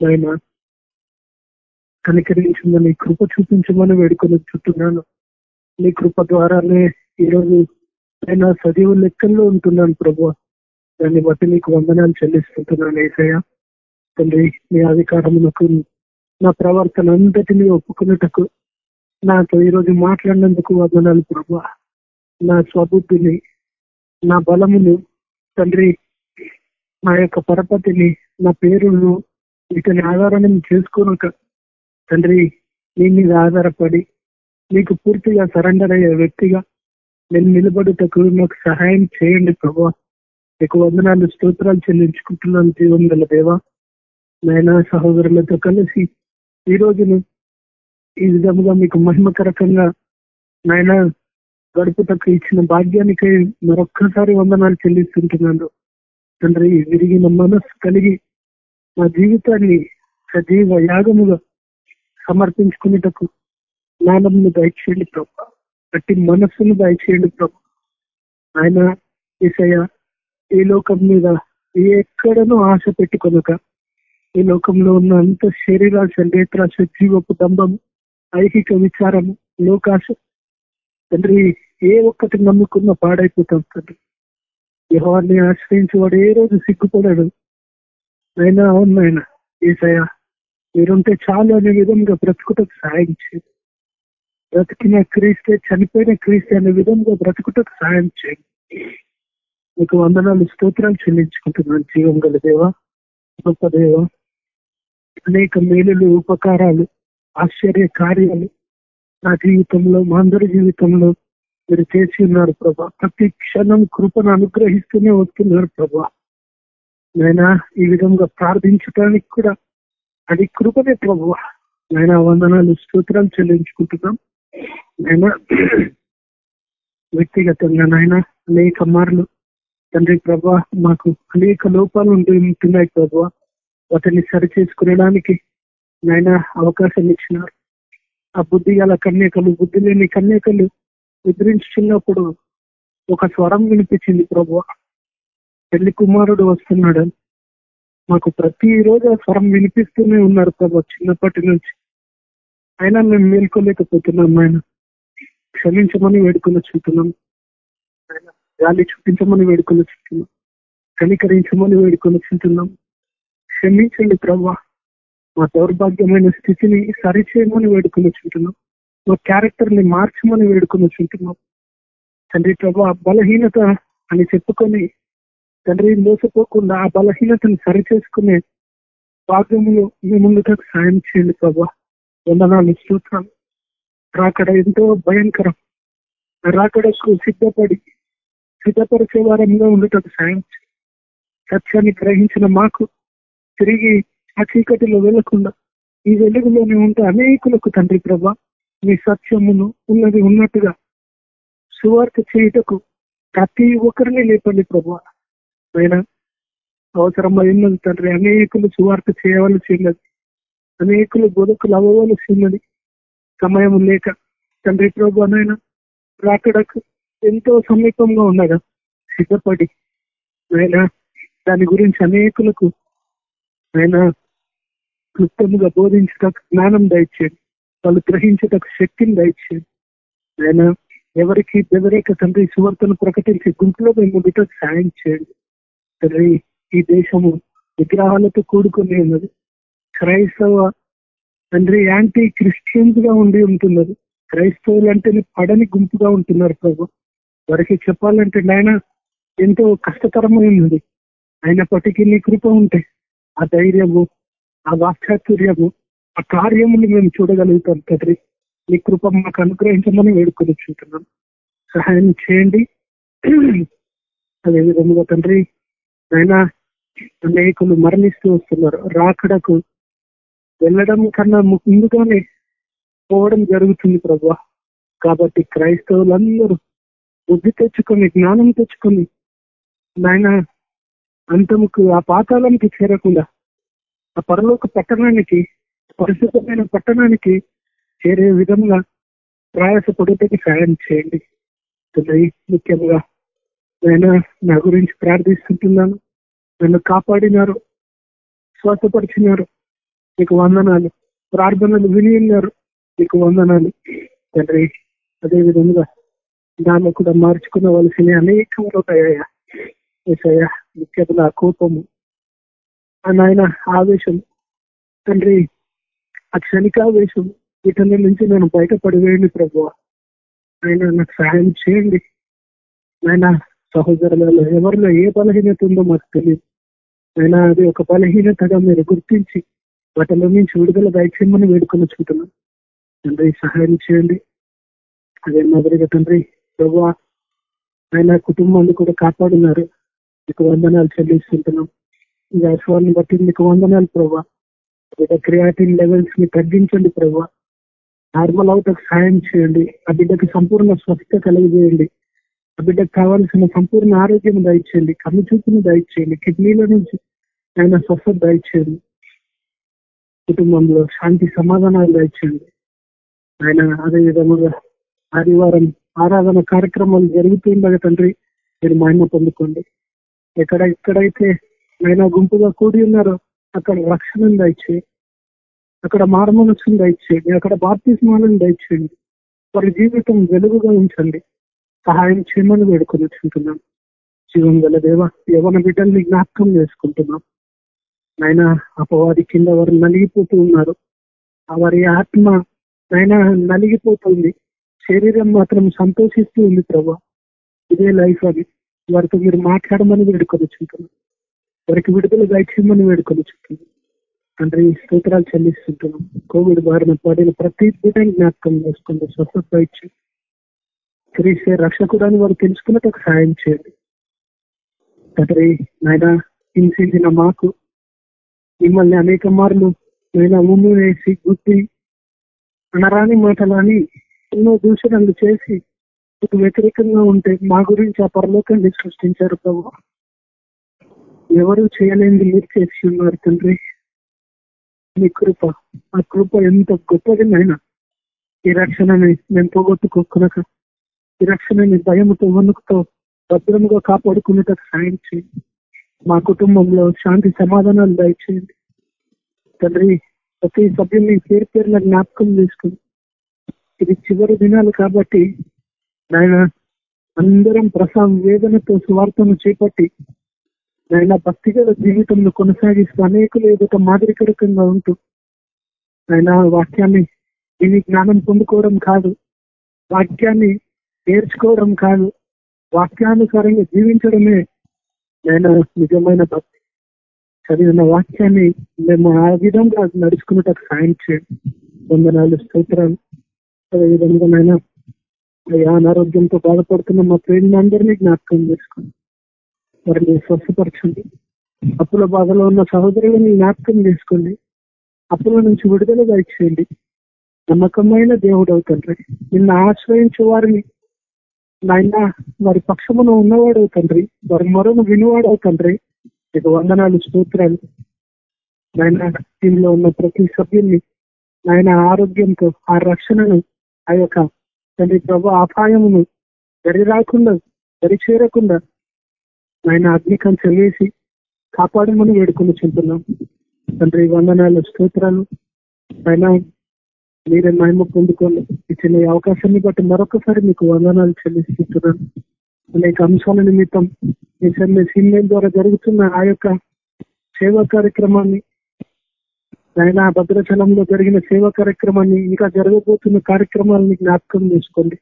నాయన కనికరించమని కృప చూపించమని వేడుకొని చుట్టున్నాను నీ కృప ద్వారానే ఈరోజు ఆయన సజీవ లెక్కల్లో ఉంటున్నాను ప్రభు. దాన్ని బట్టి నీకు వందనాలు చెల్లిస్తుంటున్నాను ఏసయ్య. తండ్రి నీ అధికారములకు నా ప్రవర్తన అంతటినీ ఒప్పుకున్నటకు నాతో ఈరోజు మాట్లాడినందుకు వందనాలు ప్రభు. నా స్వబుద్ధిని నా బలమును తండ్రి నా యొక్క పరపతిని నా పేరును వీటిని ఆధారం చేసుకోనక తండ్రి నీ మీద ఆధారపడి నీకు పూర్తిగా సరెండర్ అయ్యే వ్యక్తిగా నేను నిలబడుటకు నాకు సహాయం చేయండి ప్రభా. నీకు వందనాలు స్తోత్రాలు చెల్లించుకుంటున్నాను జీవం గల దేవా. నాయన సహోదరులతో కలిసి ఈ రోజును ఈ విధముగా మీకు మహిమకరకంగా నాయన గడుపుటకు ఇచ్చిన భాగ్యానికి మరొక్కసారి వందనాలు చెల్లిస్తుంటున్నాను. తండ్రి విరిగిన మనస్సు కలిగి మా జీవితాన్ని సజీవ యాగముగా సమర్పించుకునేటకు జ్ఞానమును దయచేయండి ప్రభావ ప్రతి మనస్సును దయచేయండి ప్రభు. ఆయన ఈసయ ఈ లోకం మీద ఎక్కడనూ ఆశ పెట్టుకొనక ఈ లోకంలో ఉన్న అంత శరీరాశ నేత్రాశ జీవపు దంభము ఐహిక విచారము లోకాశ. తండ్రి ఏ ఒక్కటి నమ్ముకున్న పాడైపోతాం తండ్రి. యహోవాన్ని ఆశ్రయించి వాడు ఏ రోజు సిగ్గుపడాడు. అయినా అవును ఆయన ఏసయ్య మీరుంటే చాలు అనే విధంగా బ్రతుకుటకు సాయం చేయండి. బ్రతికిన క్రీస్తే చనిపోయిన క్రీస్తే అనే విధంగా బ్రతుకుటకు సాయం చేయండి. మీకు వందనాలు స్తోత్రాలు చెల్లించుకుంటున్నాను. జీవం గల దేవ గొప్ప దేవ అనేక మేలులు ఉపకారాలు ఆశ్చర్య కార్యాలు నా జీవితంలో మా అందరి జీవితంలో మీరు చేసి ఉన్నారు ప్రభా. ప్రతి క్షణం కృపను అనుగ్రహిస్తూనే వస్తున్నారు ప్రభా. నైనా ఈ విధంగా ప్రార్థించడానికి కూడా అది కృపనే ప్రభు. నైనా వందనాలు స్తోత్రాలు చెల్లించుకుంటున్నాం. నేను వ్యక్తిగతంగా నాయన అనేక మార్లు తండ్రి ప్రభా మాకు అనేక లోపాలు ఉంటున్నాయి ప్రభా. వాటిని సరి చేసుకునేడానికి నాయన అవకాశం ఇచ్చినారు. ఆ బుద్ధి గల కన్యకలు బుద్ధి లేని కన్యకలు నిద్రించున్నప్పుడు ఒక స్వరం వినిపించింది ప్రభు. పెళ్ళి కుమారుడు వస్తున్నాడు. మాకు ప్రతి రోజు ఆ స్వరం వినిపిస్తూనే ఉన్నారు ప్రభు చిన్నప్పటి నుంచి. అయినా మేము మేల్కోలేకపోతున్నాం ఆయన క్షమించమని వేడుకొని చూస్తున్నాం ఆయన గాలి చూపించమని వేడుకొని చూస్తున్నాం కనికరించమని వేడుకొని చూస్తున్నాం క్షమించండి ప్రవ్వా. మా దౌర్భాగ్యమైన స్థితిని సరిచేయమని వేడుకొని చూస్తున్నాం మా క్యారెక్టర్ని మార్చమని వేడుకొని చూస్తున్నాం తండ్రి ప్రభా బలహీనత అని చెప్పుకొని తండ్రి మోసపోకుండా ఆ బలహీనతను సరిచేసుకునే భాగ్యములు మీ ముందుకు సాయం చేయండి ప్రభా వందనాలు స్తోత్రాలు రాకడ ఎంతో భయంకరం. రాకడకు సిద్ధపడి సిద్ధపరిచే వారంగా ఉండటకు సాయం సత్యాన్ని గ్రహించిన మాకు తిరిగి ఆ చీకటిలో వెళ్ళకుండా ఈ వెలుగులోనే ఉంటే అనేకులకు తండ్రి ప్రభా మీ సత్యమును ఉన్నది ఉన్నట్టుగా సువార్త చేయుటకు ప్రతి ఒక్కరిని లేపండి ప్రభా. ఆయన అవసరమైనది తండ్రి అనేకులు సువార్త చేయవలసి ఉన్నది. అనేకులు బోధకులు అవ్వవలసి సమయం లేక తండ్రి ప్రభు నాయన రాకడకు ఎంతో సమీపంగా ఉండగా సిద్ధపడి ఆయన దాని గురించి అనేకులకు ఆయన క్లుప్తముగా బోధించటకు జ్ఞానం దయచేయండి వాళ్ళు గ్రహించటకు శక్తిని దయచేయండి ఆయన ఎవరికి బెదరేక తండ్రి సువర్తను ప్రకటించి గుంపులో మేము ఉండటకు సాయం చేయండి. తండ్రి ఈ దేశము విగ్రహాలతో కూడుకుని ఉన్నది. క్రైస్తవ తండ్రి యాంటీ క్రిస్టియన్స్గా ఉండి ఉంటున్నది క్రైస్తవులు అంటేనే పడని గుంపుగా ఉంటున్నారు ప్రభు. వారికి చెప్పాలంటే నాయన ఎంతో కష్టతరమైనది. అయినప్పటికీ నీ కృప ఉంటే ఆ ధైర్యము ఆ వాక్చాతుర్యము ఆ కార్యములు మేము చూడగలుగుతాం తండ్రి. నీ కృప మాకు అనుగ్రహించమని వేడుకొని చూస్తున్నాం. సహాయం చేయండి. అదే విధముగా తండ్రి అయినా అనేకులు మరణిస్తూ వస్తున్నారు. రాకడకు వెళ్ళడం కన్నా ముందుగానే పోవడం జరుగుతుంది ప్రభు. కాబట్టి క్రైస్తవులందరూ బుద్ధి తెచ్చుకొని జ్ఞానం తెచ్చుకొని నాయన అంతముకు ఆ పాతాళానికి చేరకుండా ఆ పరలోక పట్టణానికి పరిశుద్ధమైన పట్టణానికి చేరే విధంగా ప్రయాసపడేటకి సాయం చేయండి. ముఖ్యంగా నేను నా గురించి ప్రార్థిస్తుంటున్నాను. నన్ను కాపాడినారు శ్వాసపరిచినారు మీకు వందనాలు. ప్రార్థనలు విని ఉన్నారు. మీకు వందనాలు. తండ్రి అదేవిధంగా దాన్ని కూడా మార్చుకునవలసిన అనేకములు ఉంటాయా ఏసయ్యా ముఖ్యంగా ఆ కోపము నాయన ఆవేశం తండ్రి ఆ క్షణికావేశం వీటన్ని నుంచి నేను బయటపడివేయండి ప్రభు ఆయన నాకు సహాయం చేయండి. ఆయన సహోదరులలో ఎవరిలో ఏ బలహీనత ఉందో మాకు తెలియదు. అయినా అది ఒక బలహీనతగా మీరు గుర్తించి వాటిలో నుంచి విడుదల దయచేయమని వేడుకొని వచ్చుకుంటున్నాం తండ్రి సహాయం చేయండి. అదే మాదిరిగా తండ్రి ప్రభు ఆయన కుటుంబాన్ని కూడా కాపాడున్నారు. మీకు వందనాలు చెల్లిస్తుంటున్నాం. ఈ ఆశ్వాన్ని బట్టి మీకు వందనాలు ప్రభా. బిడ్డ క్రియాటిన్ లెవెల్స్ని తగ్గించండి ప్రభా. నార్మల్ అవుటకు సహాయం చేయండి. ఆ బిడ్డకి సంపూర్ణ స్వస్థత కలిగజేయండి. ఆ బిడ్డకు కావాల్సిన సంపూర్ణ ఆరోగ్యం దయచేయండి. కన్ను చూపును దయచేయండి. కిడ్నీల నుంచి ఆయన స్వస్థత దయచేయండి. కుటుంబంలో శాంతి సమాధానాలు దయచేయండి ఆయన అదే విధముగా ఆదివారం ఆరాధన కార్యక్రమాలు జరుగుతుండగా తండ్రి. మీరు మహిమ పొందుకోండి. ఎక్కడ ఎక్కడైతే ఆయన గుంపుగా కూడి ఉన్నారో అక్కడ రక్షణను దయచేయి అక్కడ మారమనసును దయచేయండి అక్కడ బాప్తిస్మాలను దయచేయండి వారి జీవితం వెలుగుగా ఉంచండి. సహాయం చేయమని వేడుకొని వచ్చుకుంటున్నాం జీవం గల దేవ యవన బిడ్డల్ని జ్ఞాపకం చేసుకుంటున్నాం. ఆయన అపవాది కింద వారు నలిగిపోతూ ఉన్నారు. ఆ వారి ఆత్మ ఆయన నలిగిపోతుంది. శరీరం మాత్రం సంతోషిస్తూ ఉంది ప్రభా. ఇదే లైఫ్ అది. వారితో మీరు మాట్లాడమని వేడుకొని వారికి విడుదల దయచేయమని వేడుకొని అంటే తండ్రి స్తోత్రాలు చెల్లిస్తుంటున్నాం. కోవిడ్ బారిన పడిన ప్రతి బిడ్డని జ్ఞాపకం చేసుకుంటూ స్వస్థత ఇచ్చి క్రీస్తే రక్షకుడాన్ని వారు తెలుసుకున్నట్టు సహాయం చేయండి. తండ్రి నాయన హింసించిన మాకు మిమ్మల్ని అనేక మార్లు నేను ఉమ్ము వేసి గుద్ది అనరాని మాటలని ఎన్నో దూషణలు చేసి మీకు వ్యతిరేకంగా ఉంటే మా గురించి ఆ పరలోకాన్ని సృష్టించారు ప్రభు. ఎవరు చేయలేని మీరు చేసి ఉన్నారు తండ్రి. మీ కృప ఆ కృప ఎంత గొప్పది నాయన ఈ రక్షణని మేము పోగొట్టుకోకునక ఈ రక్షణని భయముతో వణుకుతో భద్రముగా కాపాడుకునేటకు సాయం చేయండి. మా కుటుంబంలో శాంతి సమాధానాలు దయచేయండి. తండ్రి ప్రతి సభ్యుల్ని పేరు పేర్ల జ్ఞాపకం చేసుకుని ఇది చివరి దినాలు కాబట్టి నాయన అందరం ప్రసా వేదనతో స్వార్థను చేపట్టి నాయన భక్తిగల జీవితంలో కొనసాగిస్తూ అనేకులు ఎదుట మాదిరికరకంగా ఉంటూ ఆయన వాక్యాన్ని దీని జ్ఞానం పొందుకోవడం కాదు వాక్యాన్ని నేర్చుకోవడం కాదు వాక్యానుసారంగా జీవించడమే నేను నిజమైన భక్తి. చదివిన వాక్యాన్ని మేము ఆ విధంగా నడుచుకున్నట్టు సాయం చేయండి. వందనాలు స్తోత్రాలు. అదేవిధంగా నాయన అయ్యా అనారోగ్యంతో బాధపడుతున్న మా ప్రేమిలందరినీ జ్ఞాపకం చేసుకోండి వారిని స్వస్థపరచండి. అప్పుల బాధలో ఉన్న సహోదరులను జ్ఞాపకం చేసుకోండి. అప్పుల నుంచి విడుదల దయచేయండి నమ్మకమైన దేవుడు అవుతండ్రి నిన్న ఆశ్రయించే వారిని నాయన వారి పక్షమున ఉన్నవాడు తండ్రి వారి మరొక వినివాడు తండ్రి. మీకు వందనాలు స్తోత్రాలు. నాయన టీంలో ఉన్న ప్రతి సభ్యుల్ని నాయన ఆరోగ్యంతో ఆ రక్షణను ఆ యొక్క తండ్రి ప్రభు అపాయమును దరి రాకుండా దరి చేరకుండా నాయన అగ్నికం చెల్లేసి కాపాడమని వేడుకొని చెందుతున్నాం తండ్రి వందనాలు స్తోత్రాలు. ఆయన మీరే మహిమ పొందుకొని ఇచ్చిన ఈ అవకాశాన్ని బట్టి మరొకసారి మీకు వందనాలు చెల్లిస్తున్నాను. అనేక అంశాల నిమిత్తం మీ సీనియర్ ద్వారా జరుగుతున్న ఆ యొక్క సేవా కార్యక్రమాన్ని ఆయన భద్రాచలంలో జరిగిన సేవా కార్యక్రమాన్ని ఇంకా జరగబోతున్న కార్యక్రమాలని జ్ఞాపకం చేసుకోండి.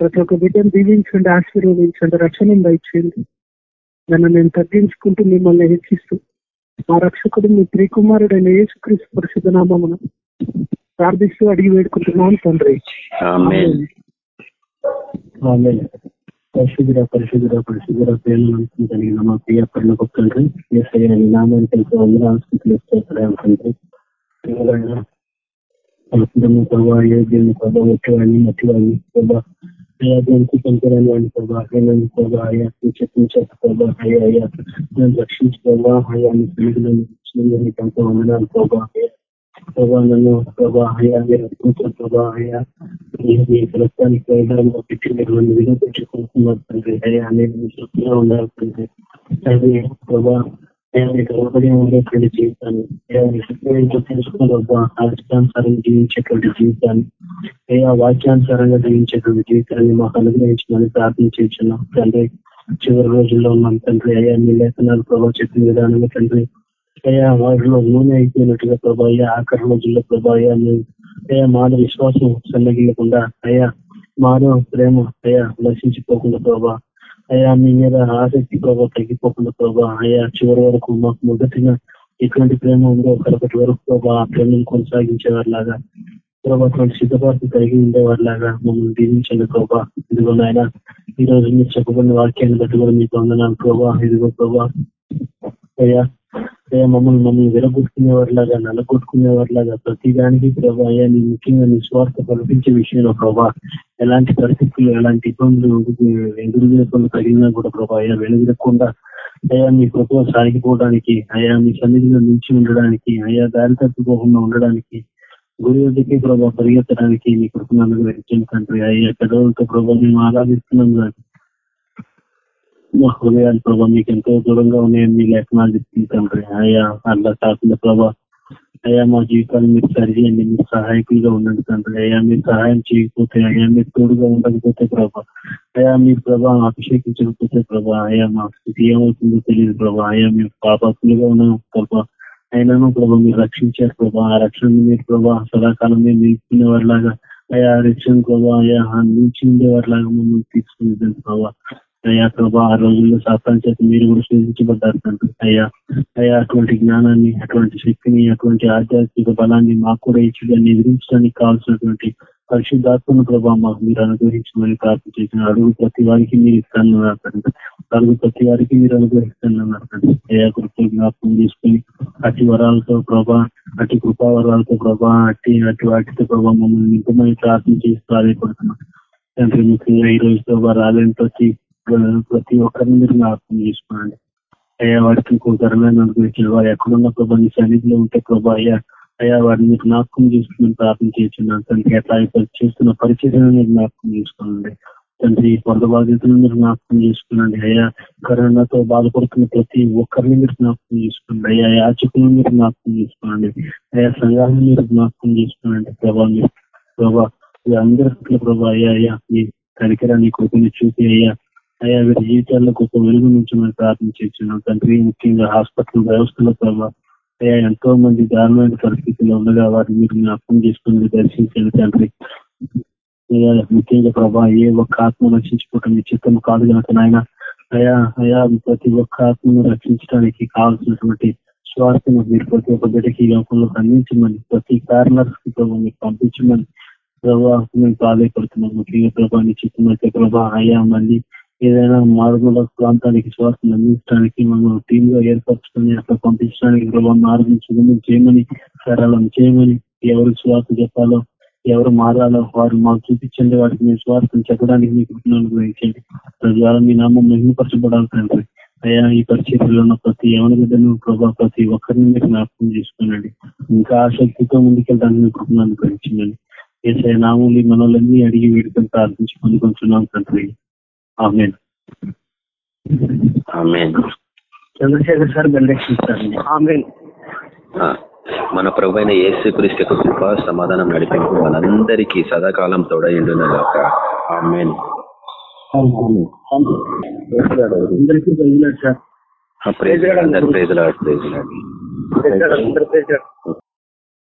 ప్రతి ఒక్క బిడ్డను దీవించండి ఆశీర్వదించండి రక్షణ దయచేయండి. నన్ను నేను తగ్గించుకుంటూ మిమ్మల్ని హెచ్చిస్తూ మా రక్షకుడు మీ త్రికుమారుడైన యేసుక్రీస్తు పరిశుద్ధ నామమున ప్రార్థిస్తూ అడిగి వేడుకుంటున్నాను తండ్రి ఆమేన్. ఆమేన్. పరిశుద్ధుడ పరిశుద్ధుడ పరిశుద్ధుడ ప్రేమ కలిగిన మా ప్రియ పర్ణ తండ్రి ఏసయ్య నీ నామాన్ని తెలిసి వందల ఆస్తితులు తండ్రి పరిశుద్ధము ప్రభావ యోగ్యుని ప్రభావ ముఖ్యవాడిని మట్టివాడిని ప్రభావ అయ్యా దేనికి పంపరాని వాడిని ప్రభావ అయ్యాన్ని ప్రభావ అయ్యా చెప్పించారు ప్రభావ అయ్యా అయ్యా పిల్లలను ప్రభావ ప్రభావ నన్ను ప్రభావ అయ్యా మీరు అయ్యా ప్రస్తుతానికి మీరు నన్ను వినిపించుకుంటున్నారు తండ్రి అయ్యా నేను ఉండాలి తండ్రి అయ్యా మీకు ఉండేటువంటి జీవితాన్ని అయ్యా మీ తెలుసుకుని ఆలోచనానుసారంగా జీవించేటువంటి జీవితాన్ని అయ్యా వాక్యానుసారంగా జీవించేటువంటి జీవితాన్ని మాకు అనుగ్రహించమని ప్రార్థించున్నాం తండ్రి చివరి రోజుల్లో ఉన్నాం తండ్రి అయ్యా మీ లేఖనాలు ప్రభావ చెప్పిన విధానంగా తండ్రి అయ్యా వారిలో నూనె అయిపోయినట్టుగా ప్రభా అయ్యా ఆఖరి రోజుల్లో ప్రభా అయ్యా నువ్వు అయ్యా విశ్వాసం సన్నగిల్లకుండా అయ్యా మాలో ప్రేమ అయ్యా నశించిపోకుండా ప్రభా. అయ్యా మీ మీద ఆసక్తి ప్రభావ తగ్గిపోకుండా ప్రభా. అయ్యా చివరి వరకు మాకు మొదటిగా ఎటువంటి ప్రేమ ఉందో ఒకటి వరకు ప్రభా ఆ ప్రేమను కొనసాగించేవారిలాగా ప్రభా అటువంటి సిద్ధపాటు కలిగి ఉండేవారిలాగా మమ్మల్ని దీవించండి ప్రభా. ఇదిగో నాయన ఈ రోజు మీరు చెప్పబడిన వాక్యాన్ని బట్టి కూడా మీకు వందనాలు ప్రభా. ఇదిగో ప్రభా అయ్యా మమ్మల్ని మమ్మల్ని విరగొట్టుకునేవారిలాగా నలగొట్టుకునేవారిలాగా ప్రతి దానికి ప్రభా అయ్యా నీ ముఖ్యంగా నిస్వార్థ కల్పించే విషయంలో ప్రభా ఎలాంటి పరిస్థితులు ఎలాంటి ఇబ్బందులు ఎదురు చేపలు కలిగినా కూడా ప్రభా అయ్యా వెలుగుకుండా అయ్యా మీ కృప సాగిపోవడానికి అయ్యా మీ సన్నిధిలో నిలిచి ఉండడానికి అయ్యా దారి తప్పిపోకుండా ఉండడానికి గురి వద్దకి ప్రభావ పరిగెత్తడానికి మీ కృపను అనుగ్రహించండి తండ్రి. అయ్యా పెదవులతో ప్రభావ మేము ఆరాధిస్తున్నాం కానీ మా హృదయాలు ప్రభావ మీకు ఎంతో దూరంగా ఉన్నాయని మీ లేఖనాలు చెప్తుంది అయ్యా అలా కాకుండా ప్రభా అయ్యా మా జీవితాన్ని మీరు సరిచేయండి మీరు సహాయకులుగా ఉండండి తండ్రి. అయ్యా మీరు సహాయం చేయకపోతే అయ్యా మీరు తోడుగా ఉండకపోతే ప్రభా అయ్యా మీరు ప్రభా అభిషేకించకపోతే ప్రభా అయ్యా మా స్థితి ఏమవుతుందో తెలియదు ప్రభా. అయ్యా మేము పాపాత్ములుగా ఉన్నాం ప్రభా. అయినాను ప్రభా మీరు రక్షించారు ప్రభా. ఆ రక్షణ మీరు ప్రభా సదాకాలం మీరు నిలుపుకునే వారిలాగా అయ్యా రక్షణ ప్రభా అయ్యా నుంచి ఉండేవారిలాగా మమ్మల్ని తీసుకునేదండి ప్రభా. అయ్యా ప్రభా ఆ రోజుల్లో సాతాన్ చేత మీరు కూడా సూచించబడ్డారు తండ్రి. అయ్యా అయ్యా అటువంటి జ్ఞానాన్ని అటువంటి శక్తిని అటువంటి ఆధ్యాత్మిక బలాన్ని మాకు కూడా ఇచ్చి దాన్ని ఎదిరించడానికి కావాల్సినటువంటి పరిశుద్ధాత్మను ప్రభా మాకు మీరు అనుగ్రహించమని ప్రార్థన చేసిన అడుగు ప్రతి వారికి మీరు ఇస్తాను తండ్రి. అడుగు ప్రతి వారికి మీరు అనుగ్రహిస్తానన్నారు తండ్రి. అయ్యా కృప జ్ఞాపకం చేసుకుని అటు వరాలతో ప్రభా అటు కృపావరాలతో ప్రభా అట్టి అటు వాటితో ప్రభా మమ్మల్ని నింపమని ప్రార్థన చేసి ప్రాధాయపడుతున్నాం తండ్రి ముఖ్యంగా ఈ రోజు ప్రభా రాలేని ప్రతి ప్రతి ఒక్కరిని మీరు జ్ఞాపకం చేసుకోండి. అయ్యా వాడికి ఇంకో ధరమైన వారు ఎక్కడున్న ప్రభా నీ సన్నిధిలో ఉంటే ప్రభా అయ్యా అయ్యా వాడిని మీరు జ్ఞాపకం చేసుకుని ప్రార్థన చేస్తున్నాను. తండ్రి అట్లా చేస్తున్న పరిచయం మీరు జ్ఞాపకం చేసుకోండి. తండ్రి కొంత బాధ్యతలు మీరు జ్ఞాపకం చేసుకునండి అయ్యా కరోనాతో బాధపడుతున్న ప్రతి ఒక్కరిని మీరు జ్ఞాపకం చేసుకోండి. అయ్యా యాచకులను మీరు జ్ఞాపకం చేసుకోండి. అయ్యా సంఘాలను మీరు జ్ఞాపకం చేసుకోండి. ప్రభా మీరు ప్రభా అందరికీ ప్రభా అయ్యా అయ్యా మీ కనికరాన్ని కొడుకుని చూపి అయ్యా అయ్యా వీరి జీవితాల్లో గొప్ప వెలుగు నుంచి మేము ప్రార్థించున్నాం తండ్రి ముఖ్యంగా హాస్పిటల్ వ్యవస్థలో ప్రభావ అయ్యా ఎంతో మంది దారుణమైన పరిస్థితుల్లో ఉండగా వారిని మీరు జ్ఞాపకం చేసుకుని దర్శించండి తండ్రి. అయ్యా ముఖ్యంగా ప్రభా ఏ ఒక్క ఆత్మ రక్షించుకోవటం మీ చిత్తం కాదు కనుక నాయన. అయా అయా ప్రతి ఒక్క ఆత్మను రక్షించడానికి కావాల్సినటువంటి స్వార్థను మీరు ప్రతి ఒక్క బిడ్డకి లోకంలో అందించమని ప్రతి కార్నర్స్ ప్రభావ మీరు పంపించమని ప్రభావ మేము ప్రాధాయపడుతున్నాం ముఖ్యంగా ప్రభా నీ చిత్తం అయితే ప్రభా అయ్యా మళ్ళీ ఏదైనా మారుమూల ప్రాంతానికి స్వార్థం అందించడానికి మనం టీమ్గా ఏర్పరచుకొని అక్కడ పంపించడానికి ప్రభావం మార్గం చేయమని సరళం చేయమని ఎవరు శ్వాస చెప్పాలో ఎవరు మారాలో వారు మాకు చూపించండి. వాటికి మీ స్వార్థం చెప్పడానికి మీ కుటుంబాలు గ్రహించండి ద్వారా మీ నామం మహిమపరచబడాలి తండ్రి. అయ్యా ఈ పరిస్థితుల్లో ఉన్న ప్రతి ఎవరి బిడ్డను ప్రభావ ప్రతి ఒక్కరిని మీరు జ్ఞాపకం చేసుకోనండి. ఇంకా ఆసక్తితో ముందుకెళ్ళడానికి మీ కృపను అనుగ్రహించండి. ఏసే నామూలి మనోళ్ళన్నీ అడిగి వీడుకొని ప్రార్థించి పొందుకుంటున్నాం తండ్రి. చంద్రశేఖర్ సార్ మన ప్రభు అయిన యేసు క్రీస్తు యొక్క కృప సమాధానం నడిపింపు మనందరికీ సదాకాలం తోడైండునగాక ఆమెన్. అందరికీ ప్రజలు సార్.